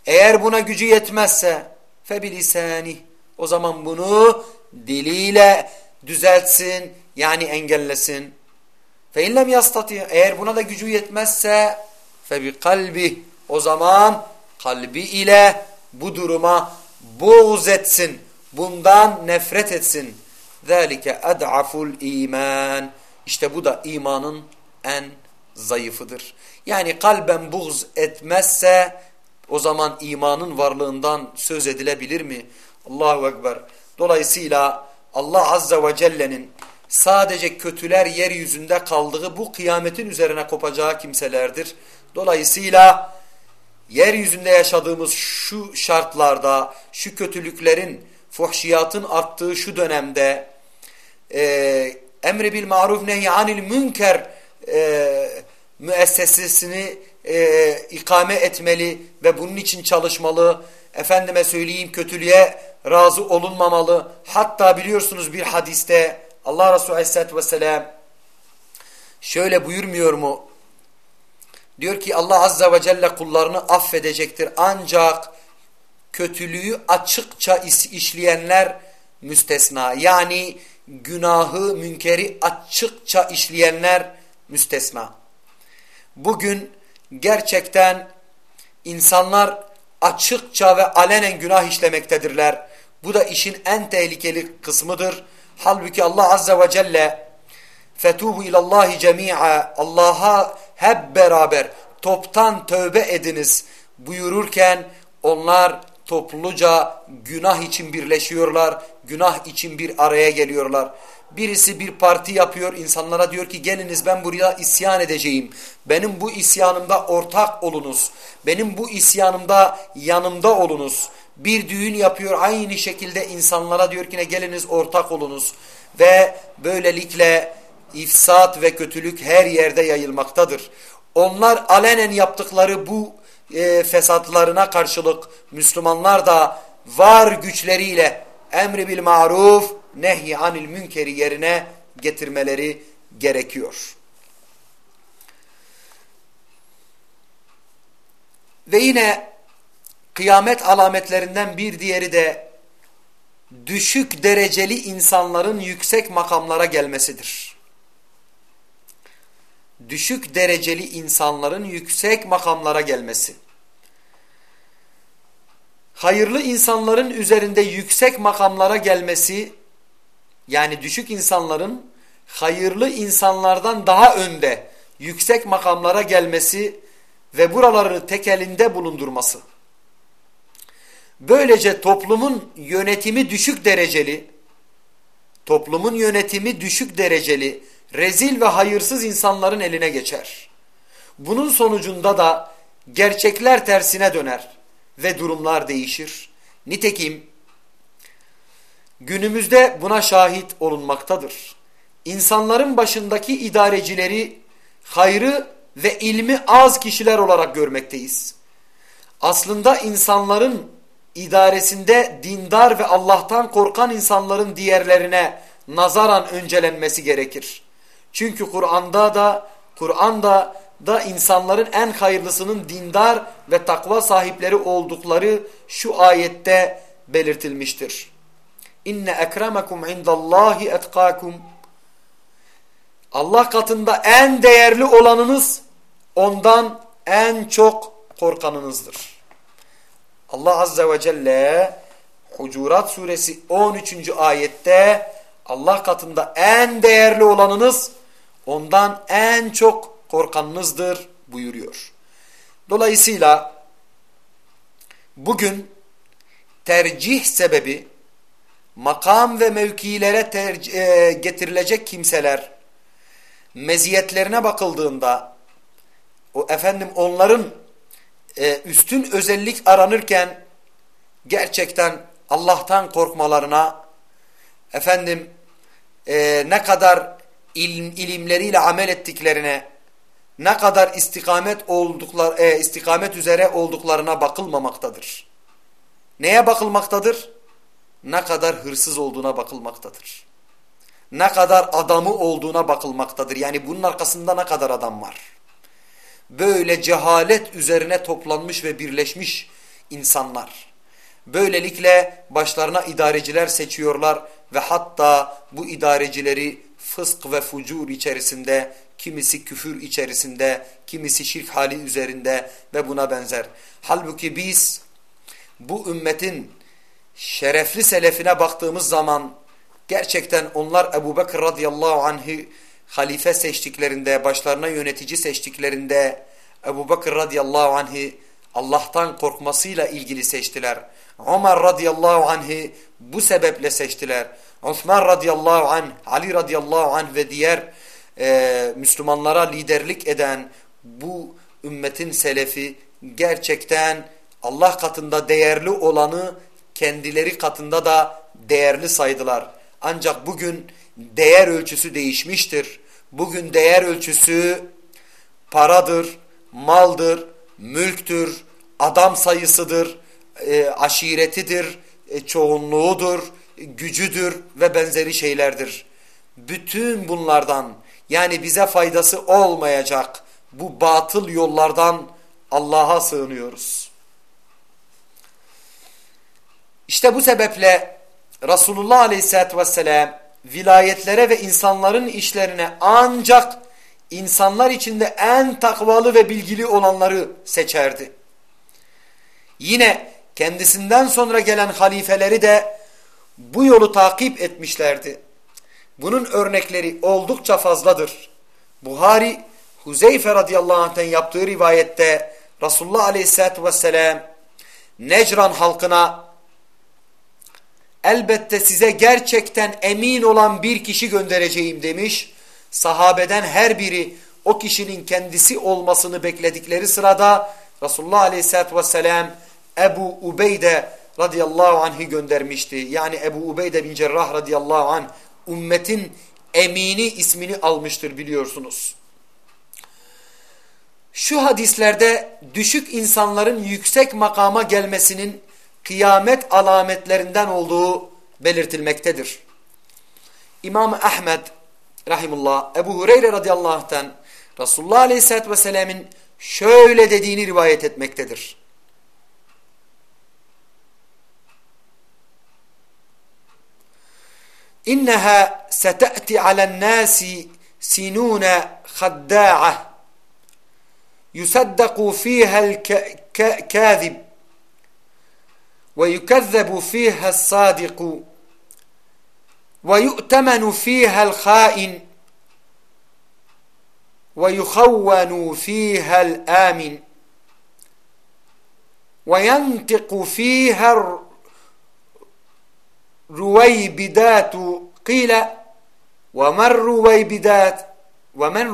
Speaker 1: eğer buna gücü yetmezse fe bilisani. O zaman bunu diliyle düzeltsin yani engellesin. Fe inlem yastati. Eğer buna da gücü yetmezse fe bi kalbi. O zaman kalbi ile bu duruma buğz etsin. Bundan nefret etsin. Zalike ad'aful iman. İşte bu da imanın en zayıfıdır. Yani kalben buğz etmezse o zaman imanın varlığından söz edilebilir mi? Allahu Ekber. Dolayısıyla Allah Azze ve Celle'nin sadece kötüler yeryüzünde kaldığı bu kıyametin üzerine kopacağı kimselerdir. Dolayısıyla yeryüzünde yaşadığımız şu şartlarda, şu kötülüklerin, fuhşiyatın arttığı şu dönemde e, emri bil maruf nehyanil münker e, müessesesini e, ikame etmeli ve bunun için çalışmalı. Efendime söyleyeyim kötülüğe razı olunmamalı. Hatta biliyorsunuz bir hadiste Allah Resulü Aleyhisselatü Vesselam şöyle buyurmuyor mu? Diyor ki Allah Azze ve Celle kullarını affedecektir. Ancak kötülüğü açıkça işleyenler müstesna. Yani günahı, münkeri açıkça işleyenler müstesna. Bugün gerçekten insanlar açıkça ve alenen günah işlemektedirler. Bu da işin en tehlikeli kısmıdır. Halbuki Allah Azze ve Celle fetubu ilallahi cemi'a Allah'a hep beraber toptan tövbe ediniz buyururken onlar topluca günah için birleşiyorlar, günah için bir araya geliyorlar. Birisi bir parti yapıyor, insanlara diyor ki geliniz ben buraya isyan edeceğim. Benim bu isyanımda ortak olunuz. Benim bu isyanımda yanımda olunuz bir düğün yapıyor aynı şekilde insanlara diyor ki ne geliniz ortak olunuz ve böylelikle ifsat ve kötülük her yerde yayılmaktadır. Onlar alenen yaptıkları bu e, fesatlarına karşılık Müslümanlar da var güçleriyle emri bil maruf nehy anil münkeri yerine getirmeleri gerekiyor. Ve yine kıyamet alametlerinden bir diğeri de düşük dereceli insanların yüksek makamlara gelmesidir. Düşük dereceli insanların yüksek makamlara gelmesi. Hayırlı insanların üzerinde yüksek makamlara gelmesi, yani düşük insanların hayırlı insanlardan daha önde yüksek makamlara gelmesi ve buraları tekelinde bulundurması. Böylece toplumun yönetimi düşük dereceli, toplumun yönetimi düşük dereceli, rezil ve hayırsız insanların eline geçer. Bunun sonucunda da gerçekler tersine döner ve durumlar değişir. Nitekim günümüzde buna şahit olunmaktadır. İnsanların başındaki idarecileri hayrı ve ilmi az kişiler olarak görmekteyiz. Aslında insanların idaresinde dindar ve Allah'tan korkan insanların diğerlerine nazaran öncelenmesi gerekir. Çünkü Kur'an'da da Kur'an'da da insanların en hayırlısının dindar ve takva sahipleri oldukları şu ayette belirtilmiştir. İnne ekremekum indallahi etkakum Allah katında en değerli olanınız ondan en çok korkanınızdır. Allah Azze ve Celle Hucurat suresi 13. ayette Allah katında en değerli olanınız ondan en çok korkanınızdır buyuruyor. Dolayısıyla bugün tercih sebebi makam ve mevkilere e, getirilecek kimseler meziyetlerine bakıldığında o efendim onların e, üstün özellik aranırken gerçekten Allah'tan korkmalarına efendim e, ne kadar ilim, ilimleriyle amel ettiklerine ne kadar istikamet olduklar e, istikamet üzere olduklarına bakılmamaktadır. Neye bakılmaktadır? Ne kadar hırsız olduğuna bakılmaktadır. Ne kadar adamı olduğuna bakılmaktadır. Yani bunun arkasında ne kadar adam var? böyle cehalet üzerine toplanmış ve birleşmiş insanlar. Böylelikle başlarına idareciler seçiyorlar ve hatta bu idarecileri fısk ve fucur içerisinde, kimisi küfür içerisinde, kimisi şirk hali üzerinde ve buna benzer. Halbuki biz bu ümmetin şerefli selefine baktığımız zaman gerçekten onlar Ebu Bekir radıyallahu anh'ı halife seçtiklerinde, başlarına yönetici seçtiklerinde Ebu Bakır radıyallahu anh'i Allah'tan korkmasıyla ilgili seçtiler. Ömer radıyallahu anh'i bu sebeple seçtiler. Osman radıyallahu anh, Ali radıyallahu anh ve diğer e, Müslümanlara liderlik eden bu ümmetin selefi gerçekten Allah katında değerli olanı kendileri katında da değerli saydılar. Ancak bugün değer ölçüsü değişmiştir. Bugün değer ölçüsü paradır, maldır, mülktür, adam sayısıdır, e, aşiretidir, e, çoğunluğudur, gücüdür ve benzeri şeylerdir. Bütün bunlardan yani bize faydası olmayacak bu batıl yollardan Allah'a sığınıyoruz. İşte bu sebeple Resulullah Aleyhisselatü Vesselam vilayetlere ve insanların işlerine ancak insanlar içinde en takvalı ve bilgili olanları seçerdi. Yine kendisinden sonra gelen halifeleri de bu yolu takip etmişlerdi. Bunun örnekleri oldukça fazladır. Buhari, Huzeyfe radıyallahu anh'ten yaptığı rivayette Resulullah aleyhissalatü vesselam Necran halkına elbette size gerçekten emin olan bir kişi göndereceğim demiş. Sahabeden her biri o kişinin kendisi olmasını bekledikleri sırada Resulullah aleyhissalatü vesselam Ebu Ubeyde radıyallahu anh'ı göndermişti. Yani Ebu Ubeyde bin Cerrah radıyallahu anh ümmetin emini ismini almıştır biliyorsunuz. Şu hadislerde düşük insanların yüksek makama gelmesinin kıyamet alametlerinden olduğu belirtilmektedir. İmam Ahmed rahimullah Ebu Hureyre radıyallahu anh'tan Resulullah aleyhissalatü vesselam'ın şöyle dediğini rivayet etmektedir. İnneha sete'ti alen nasi sinune hadda'ah يصدق فيها الكاذب ويكذب فيها الصادق ويؤتمن فيها الخائن ويخون فيها الآمن وينطق فيها الرويبدات قيل ومن رويبدات ومن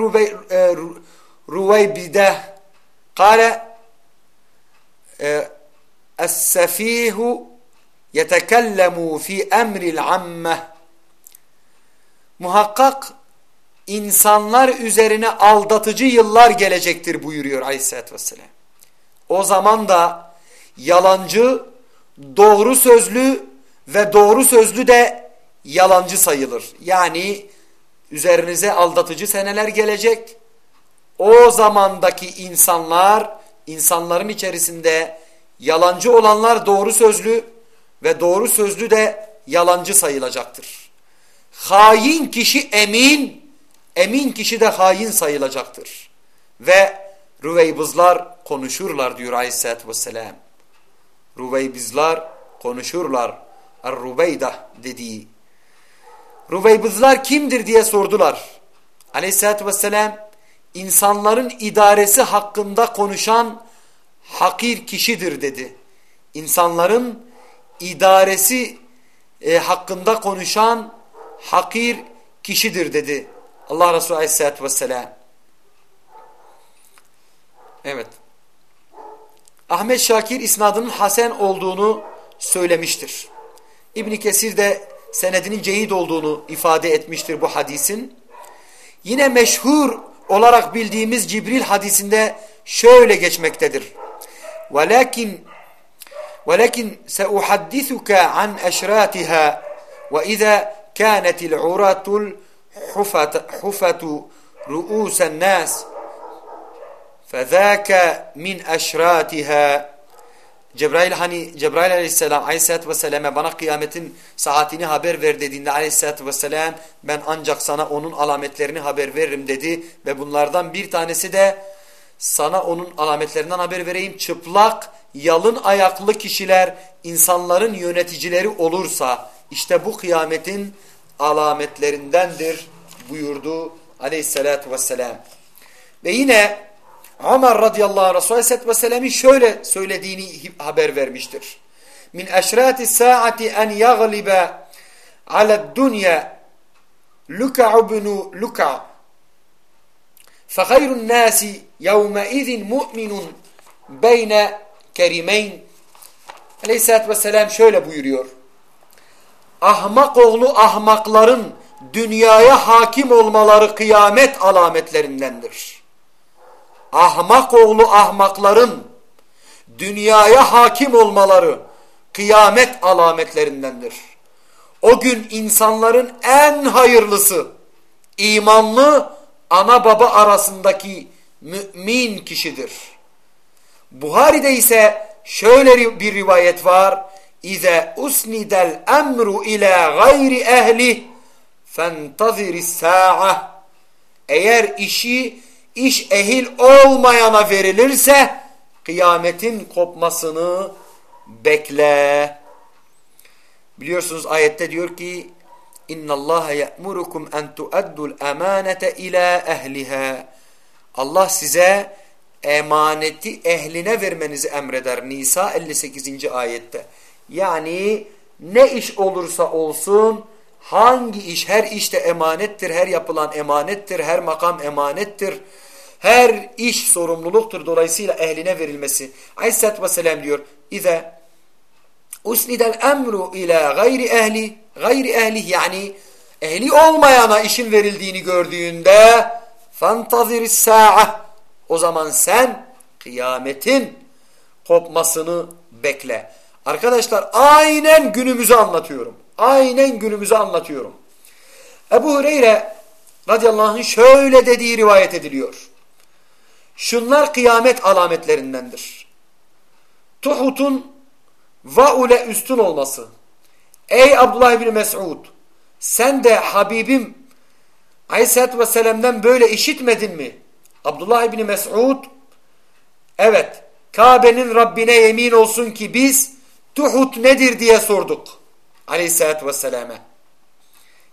Speaker 1: رويبده قال السفيه يتكلم في أمر العامة muhakkak insanlar üzerine aldatıcı yıllar gelecektir buyuruyor aleyhissalatü vesselam. O zaman da yalancı, doğru sözlü ve doğru sözlü de yalancı sayılır. Yani üzerinize aldatıcı seneler gelecek. O zamandaki insanlar, insanların içerisinde yalancı olanlar doğru sözlü ve doğru sözlü de yalancı sayılacaktır. Hain kişi emin, emin kişi de hain sayılacaktır. Ve Rüveybızlar konuşurlar diyor aleyhissalatü vesselam. Rüveybizlar konuşurlar. Er-Rubeydah dediği. Rüveybızlar kimdir diye sordular. Aleyhissalatü vesselam insanların idaresi hakkında konuşan hakir kişidir dedi. İnsanların idaresi e, hakkında konuşan hakir kişidir dedi Allah Resulü Aleyhisselatü Vesselam. Evet. Ahmet Şakir isnadının Hasen olduğunu söylemiştir. İbn Kesir de senedinin ceyid olduğunu ifade etmiştir bu hadisin. Yine meşhur olarak bildiğimiz Cibril hadisinde şöyle geçmektedir. Velakin velakin seuhaddisuka an eşratiha ve iza kanetil uratul hufatu ruusen nas fezaka min Cebrail hani Cebrail aleyhisselam aleyhissalatü vesselam'e bana kıyametin saatini haber ver dediğinde aleyhissalatü vesselam ben ancak sana onun alametlerini haber veririm dedi ve bunlardan bir tanesi de sana onun alametlerinden haber vereyim çıplak yalın ayaklı kişiler insanların yöneticileri olursa işte bu kıyametin alametlerindendir buyurdu aleyhissalatü vesselam. Ve yine Ömer radıyallahu anh Resulü aleyhissalatü vesselam'ın şöyle söylediğini haber vermiştir. Min eşrati saati en yaglibe ala dünya Luka ibn Luka فخير الناس يومئذ مؤمن بين كريمين Aleyhisselatü Vesselam şöyle buyuruyor ahmak oğlu ahmakların dünyaya hakim olmaları kıyamet alametlerindendir. Ahmak oğlu ahmakların dünyaya hakim olmaları kıyamet alametlerindendir. O gün insanların en hayırlısı imanlı ana baba arasındaki mümin kişidir. Buhari'de ise şöyle bir rivayet var. İze usnidel emru ila gayri ehli fentaziri sa'a eğer işi iş ehil olmayana verilirse kıyametin kopmasını bekle. Biliyorsunuz ayette diyor ki İnna Allah ya'murukum en tu'addul emanete ila ehliha. Allah size emaneti ehline vermenizi emreder. Nisa 58. ayette. Yani ne iş olursa olsun hangi iş her işte emanettir, her yapılan emanettir, her makam emanettir. Her iş sorumluluktur dolayısıyla ehline verilmesi. Aleyhisselatü Vesselam diyor İze usnidel emru ila gayri ehli gayri ehli yani ehli olmayana işin verildiğini gördüğünde fantazir sa'a o zaman sen kıyametin kopmasını bekle. Arkadaşlar aynen günümüzü anlatıyorum. Aynen günümüzü anlatıyorum. Ebu Hureyre radıyallahu anh'ın şöyle dediği rivayet ediliyor. Şunlar kıyamet alametlerindendir. Tuhut'un vaule üstün olması. Ey Abdullah bin Mes'ud sen de Habibim Aleyhisselatü Vesselam'dan böyle işitmedin mi? Abdullah bin Mes'ud evet Kabe'nin Rabbine yemin olsun ki biz Tuhut nedir diye sorduk. Aleyhisselatü Vesselam'a.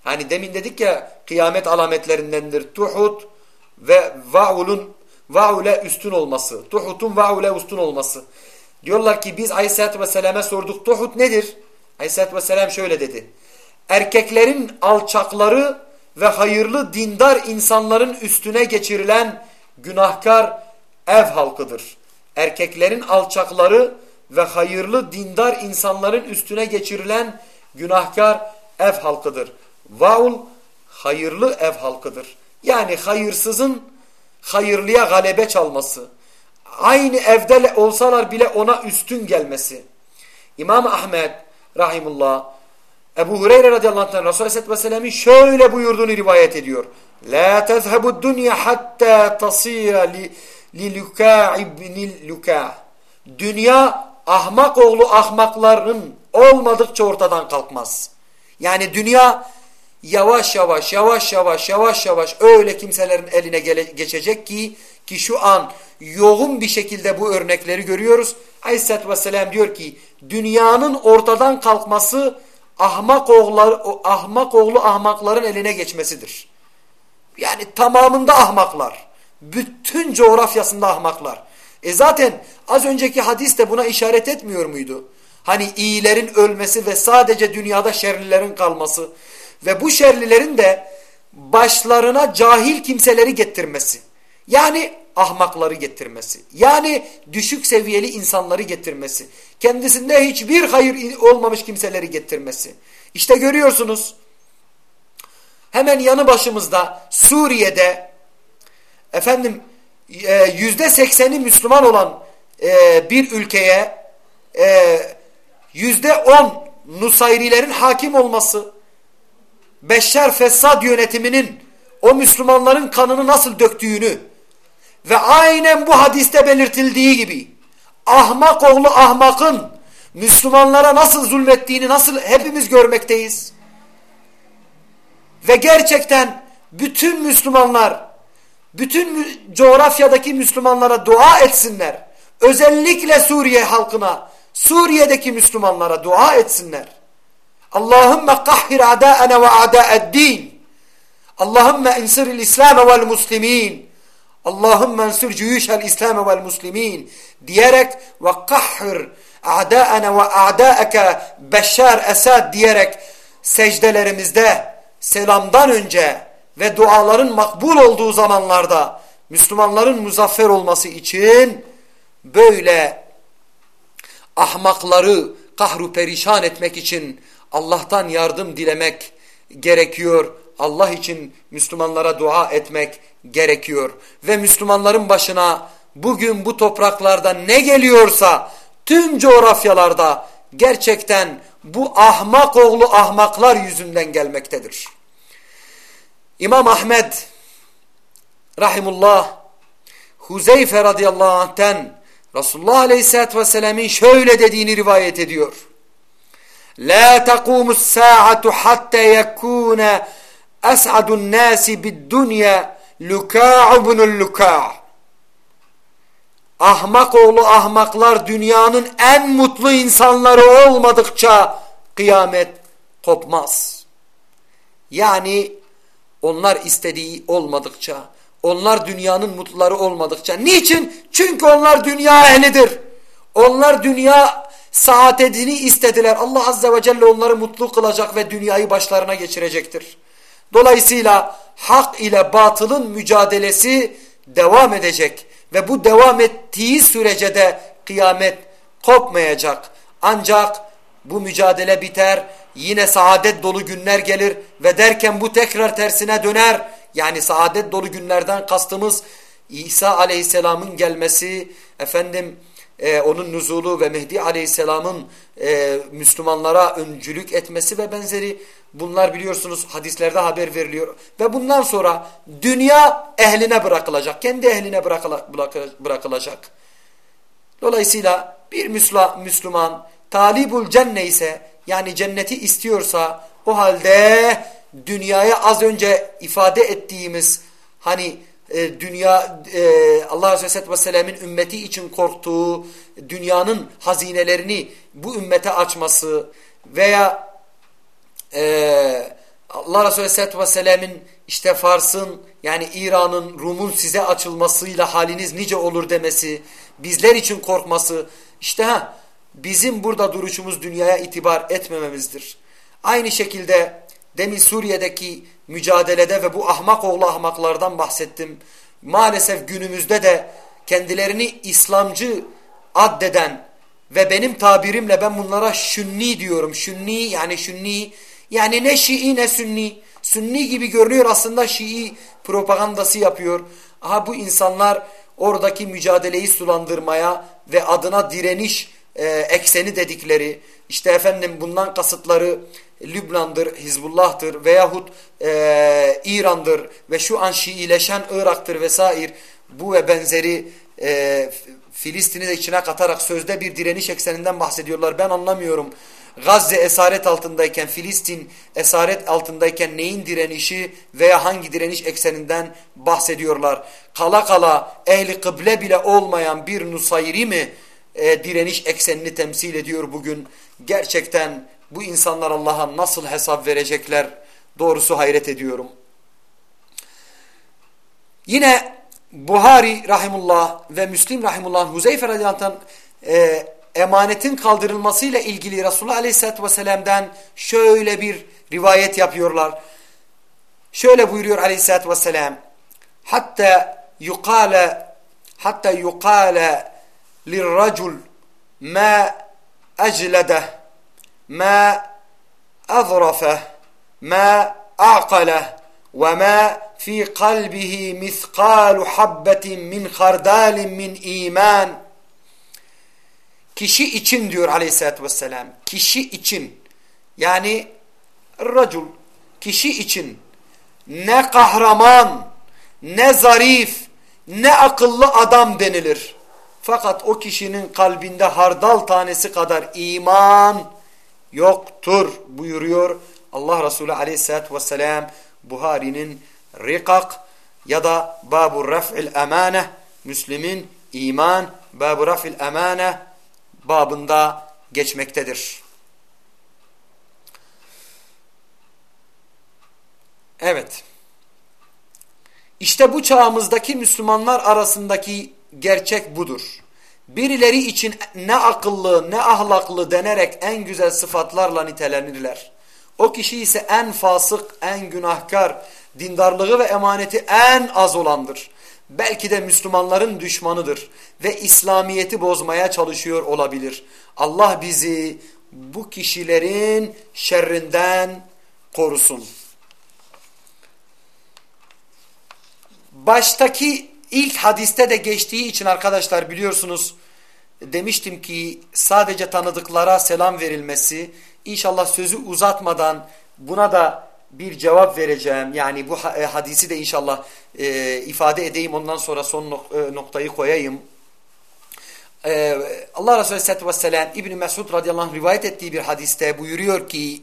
Speaker 1: Hani demin dedik ya kıyamet alametlerindendir. Tuhut ve vaulun vaule üstün olması. Tuhut'un vaule üstün olması. Diyorlar ki biz Aleyhisselatü Vesselam'a sorduk. Tuhut nedir? Aleyhisselatü Vesselam şöyle dedi. Erkeklerin alçakları ve hayırlı dindar insanların üstüne geçirilen günahkar ev halkıdır. Erkeklerin alçakları ve hayırlı dindar insanların üstüne geçirilen günahkar ev halkıdır. Vaul hayırlı ev halkıdır. Yani hayırsızın hayırlıya galebe çalması. Aynı evde olsalar bile ona üstün gelmesi. İmam Ahmet rahimullah Ebu Hureyre radıyallahu anh'tan Resulü aleyhisselatü vesselam'ın şöyle buyurduğunu rivayet ediyor. La tezhebu dünya hatta tasira li, li luka ibnil luka. Dünya ahmak oğlu ahmakların olmadıkça ortadan kalkmaz. Yani dünya yavaş yavaş yavaş yavaş yavaş yavaş öyle kimselerin eline gele, geçecek ki ki şu an yoğun bir şekilde bu örnekleri görüyoruz. Aleyhisselatü Vesselam diyor ki dünyanın ortadan kalkması ahmak, oğullar, ahmak oğlu ahmakların eline geçmesidir. Yani tamamında ahmaklar. Bütün coğrafyasında ahmaklar. E zaten az önceki hadis de buna işaret etmiyor muydu? Hani iyilerin ölmesi ve sadece dünyada şerlilerin kalması ve bu şerlilerin de başlarına cahil kimseleri getirmesi. Yani ahmakları getirmesi. Yani düşük seviyeli insanları getirmesi. Kendisinde hiçbir hayır olmamış kimseleri getirmesi. İşte görüyorsunuz. Hemen yanı başımızda Suriye'de efendim e, yüzde sekseni Müslüman olan e, bir ülkeye e, yüzde on Nusayrilerin hakim olması, Beşşer Fessad yönetiminin o Müslümanların kanını nasıl döktüğünü ve aynen bu hadiste belirtildiği gibi ahmak oğlu ahmakın Müslümanlara nasıl zulmettiğini nasıl hepimiz görmekteyiz. Ve gerçekten bütün Müslümanlar, bütün coğrafyadaki Müslümanlara dua etsinler. Özellikle Suriye halkına, Suriye'deki Müslümanlara dua etsinler. Allahümme kahhir adâene ve adâ'ed-din. Allahümme insiril İslam vel muslimin. Allahümme ensur cüyüşel İslam vel muslimin diyerek ve kahhir a'dâene ve a'dâeke beşşar esad diyerek secdelerimizde selamdan önce ve duaların makbul olduğu zamanlarda Müslümanların muzaffer olması için böyle ahmakları kahru perişan etmek için Allah'tan yardım dilemek gerekiyor. Allah için Müslümanlara dua etmek gerekiyor. Ve Müslümanların başına bugün bu topraklarda ne geliyorsa tüm coğrafyalarda gerçekten bu ahmak oğlu ahmaklar yüzünden gelmektedir. İmam Ahmed rahimullah Huzeyfe radıyallahu anh'ten Resulullah aleyhissalatü vesselam'ın şöyle dediğini rivayet ediyor. La taqumu saatu hatta yekuna es'adun nasi bid dunya luka' ibnul luka' ahmak oğlu ahmaklar dünyanın en mutlu insanları olmadıkça kıyamet kopmaz. Yani onlar istediği olmadıkça, onlar dünyanın mutluları olmadıkça. Niçin? Çünkü onlar dünya ehlidir. Onlar dünya saadetini istediler. Allah Azze ve Celle onları mutlu kılacak ve dünyayı başlarına geçirecektir. Dolayısıyla hak ile batılın mücadelesi devam edecek. Ve bu devam ettiği sürece de kıyamet kopmayacak. Ancak bu mücadele biter, yine saadet dolu günler gelir ve derken bu tekrar tersine döner. Yani saadet dolu günlerden kastımız İsa aleyhisselamın gelmesi, efendim e, onun nüzulu ve Mehdi Aleyhisselam'ın e, Müslümanlara öncülük etmesi ve benzeri bunlar biliyorsunuz hadislerde haber veriliyor. Ve bundan sonra dünya ehline bırakılacak. Kendi ehline bırakılacak. Dolayısıyla bir Müslüman talibul cenne ise yani cenneti istiyorsa o halde dünyaya az önce ifade ettiğimiz hani e, dünya e, Allah Aleyhisselatü Vesselam'ın ümmeti için korktuğu dünyanın hazinelerini bu ümmete açması veya e, Allah Resulü Aleyhisselatü Vesselam'ın işte Fars'ın yani İran'ın Rum'un size açılmasıyla haliniz nice olur demesi bizler için korkması işte ha bizim burada duruşumuz dünyaya itibar etmememizdir. Aynı şekilde demin Suriye'deki mücadelede ve bu ahmak oğlu ahmaklardan bahsettim. Maalesef günümüzde de kendilerini İslamcı addeden ve benim tabirimle ben bunlara şünni diyorum. Şünni yani şünni yani ne Şii ne Sünni. Sünni gibi görünüyor aslında Şii propagandası yapıyor. Aha bu insanlar oradaki mücadeleyi sulandırmaya ve adına direniş e, ekseni dedikleri işte efendim bundan kasıtları Lübnan'dır, Hizbullah'tır veyahut e, İran'dır ve şu an Şiileşen Irak'tır vesaire bu ve benzeri e, Filistin'i de içine katarak sözde bir direniş ekseninden bahsediyorlar. Ben anlamıyorum. Gazze esaret altındayken, Filistin esaret altındayken neyin direnişi veya hangi direniş ekseninden bahsediyorlar? Kala kala ehli kıble bile olmayan bir Nusayri mi e, direniş eksenini temsil ediyor bugün? Gerçekten bu insanlar Allah'a nasıl hesap verecekler? Doğrusu hayret ediyorum. Yine Buhari rahimullah ve Müslim rahimullah Huzeyfe radıyallahu e, emanetin kaldırılmasıyla ilgili Resulullah aleyhissalatü vesselam'dan şöyle bir rivayet yapıyorlar. Şöyle buyuruyor aleyhissalatü vesselam. Hatta yukale hatta yukale ma ecledeh ma azrafeh ma a'kaleh ve ma fi kalbihi miskalu habbetin min hardalin min iman Kişi için diyor aleyhissalatü vesselam. Kişi için. Yani racul. Kişi için. Ne kahraman, ne zarif, ne akıllı adam denilir. Fakat o kişinin kalbinde hardal tanesi kadar iman yoktur buyuruyor Allah Resulü aleyhissalatü vesselam Buhari'nin rikak ya da babu raf'il emane Müslim'in iman babu raf'il emane babında geçmektedir. Evet. İşte bu çağımızdaki Müslümanlar arasındaki gerçek budur. Birileri için ne akıllı ne ahlaklı denerek en güzel sıfatlarla nitelenirler. O kişi ise en fasık, en günahkar, dindarlığı ve emaneti en az olandır belki de Müslümanların düşmanıdır ve İslamiyet'i bozmaya çalışıyor olabilir. Allah bizi bu kişilerin şerrinden korusun. Baştaki ilk hadiste de geçtiği için arkadaşlar biliyorsunuz demiştim ki sadece tanıdıklara selam verilmesi inşallah sözü uzatmadan buna da bir cevap vereceğim. Yani bu e, hadisi de inşallah e, ifade edeyim. Ondan sonra son nok e, noktayı koyayım. E, Allah Resulü Aleyhisselatü Vesselam İbni Mesud radıyallahu anh rivayet ettiği bir hadiste buyuruyor ki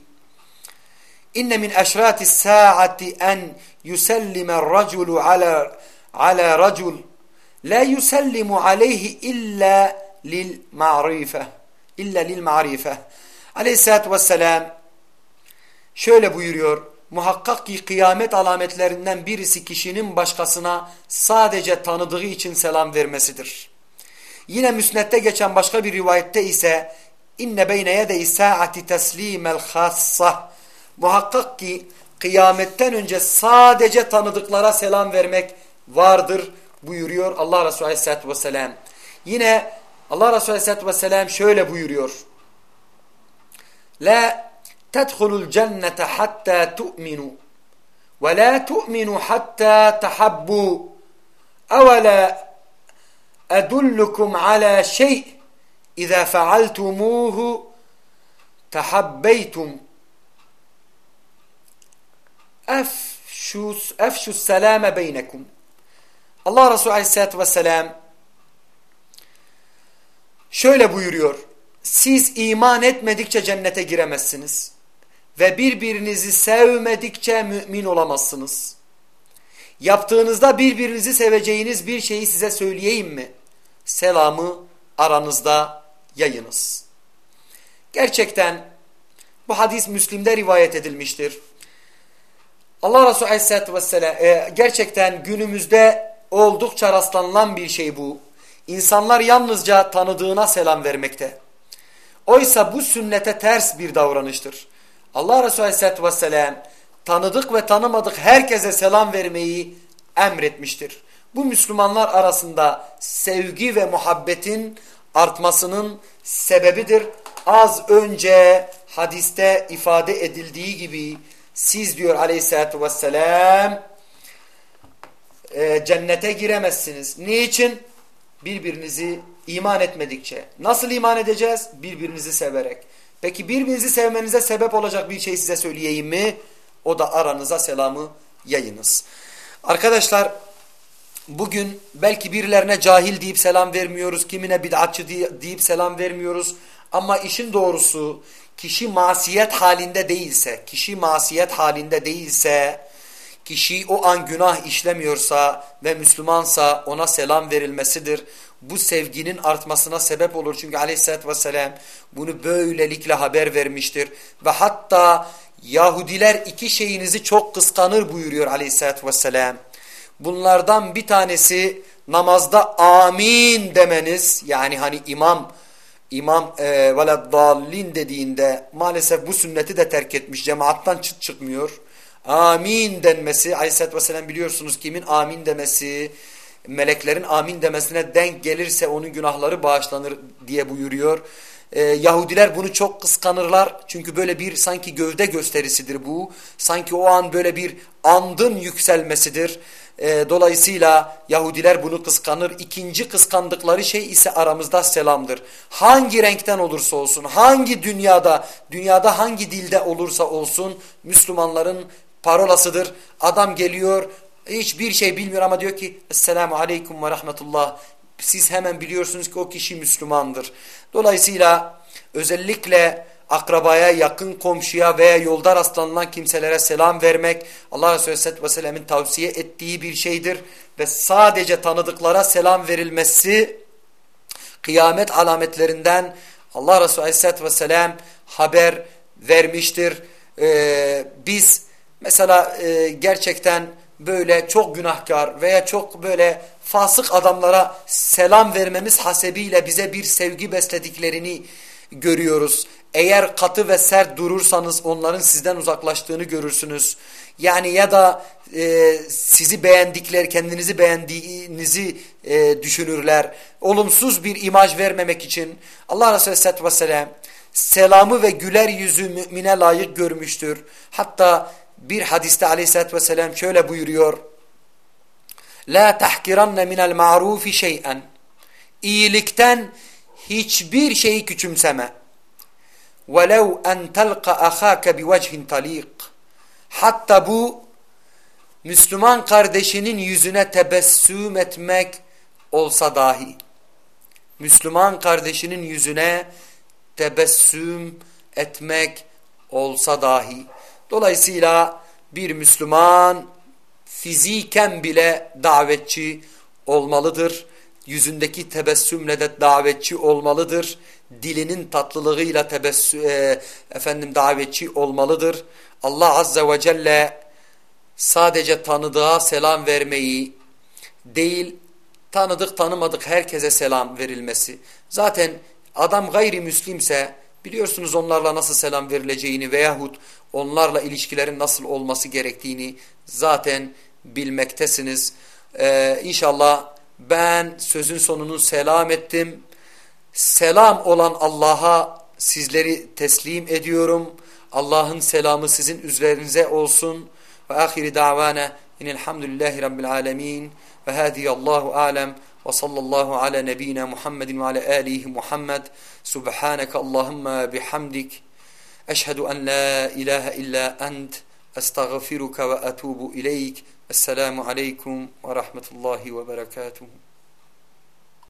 Speaker 1: İnne min eşratis saati en yusellime raculu ala ala racul la yusellimu aleyhi illa lil ma'rife illa lil ma'rife. Aleyhisselatü Vesselam şöyle buyuruyor. Muhakkak ki kıyamet alametlerinden birisi kişinin başkasına sadece tanıdığı için selam vermesidir. Yine müsnette geçen başka bir rivayette ise inne beyne yedey saati teslimel hassa muhakkak ki kıyametten önce sadece tanıdıklara selam vermek vardır buyuruyor Allah Resulü Aleyhisselatü Vesselam. Yine Allah Resulü Aleyhisselatü Vesselam şöyle buyuruyor. La tedhulul cennete hatta tu'minu ve la tu'minu hatta tahabbu evela edullukum ala şey iza faaltumuhu tahabbeytum efşus efşus selame beynekum Allah Resulü Aleyhisselatü Vesselam şöyle buyuruyor. Siz iman etmedikçe cennete giremezsiniz. Ve birbirinizi sevmedikçe mümin olamazsınız. Yaptığınızda birbirinizi seveceğiniz bir şeyi size söyleyeyim mi? Selamı aranızda yayınız. Gerçekten bu hadis Müslim'de rivayet edilmiştir. Allah Resulü Aleyhisselatü Vesselam e, gerçekten günümüzde oldukça rastlanılan bir şey bu. İnsanlar yalnızca tanıdığına selam vermekte. Oysa bu sünnete ters bir davranıştır. Allah Resulü Aleyhisselatü Vesselam tanıdık ve tanımadık herkese selam vermeyi emretmiştir. Bu Müslümanlar arasında sevgi ve muhabbetin artmasının sebebidir. Az önce hadiste ifade edildiği gibi siz diyor aleyhissalatü vesselam e, cennete giremezsiniz. Niçin? Birbirinizi iman etmedikçe. Nasıl iman edeceğiz? Birbirinizi severek. Peki birbirinizi sevmenize sebep olacak bir şey size söyleyeyim mi? O da aranıza selamı yayınız. Arkadaşlar bugün belki birilerine cahil deyip selam vermiyoruz. Kimine bid'atçı deyip selam vermiyoruz. Ama işin doğrusu kişi masiyet halinde değilse, kişi masiyet halinde değilse, kişi o an günah işlemiyorsa ve Müslümansa ona selam verilmesidir. Bu sevginin artmasına sebep olur. Çünkü aleyhissalatü vesselam bunu böylelikle haber vermiştir. Ve hatta Yahudiler iki şeyinizi çok kıskanır buyuruyor aleyhissalatü vesselam. Bunlardan bir tanesi namazda amin demeniz yani hani imam İmam e, veleddallin dediğinde maalesef bu sünneti de terk etmiş. Cemaattan çıt çıkmıyor. Amin denmesi Aleyhisselatü Vesselam biliyorsunuz kimin amin demesi meleklerin amin demesine denk gelirse onun günahları bağışlanır diye buyuruyor. Ee, Yahudiler bunu çok kıskanırlar. Çünkü böyle bir sanki gövde gösterisidir bu. Sanki o an böyle bir andın yükselmesidir. E, dolayısıyla Yahudiler bunu kıskanır. İkinci kıskandıkları şey ise aramızda selamdır. Hangi renkten olursa olsun, hangi dünyada, dünyada hangi dilde olursa olsun Müslümanların parolasıdır. Adam geliyor, hiçbir şey bilmiyor ama diyor ki Esselamu Aleyküm ve Rahmetullah. Siz hemen biliyorsunuz ki o kişi Müslümandır. Dolayısıyla özellikle akrabaya, yakın komşuya veya yolda rastlanılan kimselere selam vermek Allah Resulü Aleyhisselatü Vesselam'ın tavsiye ettiği bir şeydir. Ve sadece tanıdıklara selam verilmesi kıyamet alametlerinden Allah Resulü Aleyhisselatü Vesselam haber vermiştir. Ee, biz mesela e, gerçekten böyle çok günahkar veya çok böyle fasık adamlara selam vermemiz hasebiyle bize bir sevgi beslediklerini görüyoruz. Eğer katı ve sert durursanız onların sizden uzaklaştığını görürsünüz. Yani ya da e, sizi beğendikleri, kendinizi beğendiğinizi e, düşünürler. Olumsuz bir imaj vermemek için Allah Resulü Aleyhisselatü Vesselam selamı ve güler yüzü mümine layık görmüştür. Hatta bir hadiste Aleyhisselatü Vesselam şöyle buyuruyor. La tahkiranne minel ma'rufi şey'en. İyilikten hiçbir şeyi küçümseme. وَلَوْ اَنْ تَلْقَ اَخَاكَ بِوَجْهٍ تَلِيقٍ Hatta bu Müslüman kardeşinin yüzüne tebessüm etmek olsa dahi. Müslüman kardeşinin yüzüne tebessüm etmek olsa dahi. Dolayısıyla bir Müslüman fiziken bile davetçi olmalıdır. Yüzündeki tebessümle de davetçi olmalıdır dilinin tatlılığıyla tebessü, e, efendim davetçi olmalıdır. Allah Azze ve Celle sadece tanıdığa selam vermeyi değil, tanıdık tanımadık herkese selam verilmesi. Zaten adam gayrimüslimse biliyorsunuz onlarla nasıl selam verileceğini veyahut onlarla ilişkilerin nasıl olması gerektiğini zaten bilmektesiniz. Ee, inşallah ben sözün sonunu selam ettim selam olan Allah'a sizleri teslim ediyorum. Allah'ın selamı sizin üzerinize olsun. Ve ahiri davana inelhamdülillahi rabbil alemin. Ve hadiye Allahu alem. Ve sallallahu ala nebina Muhammedin ve ala alihi Muhammed. Subhaneke Allahumma bihamdik. Eşhedü en la ilahe illa ent. Estağfiruka ve etubu ileyk. Esselamu aleyküm ve rahmetullahi ve berekatuhu.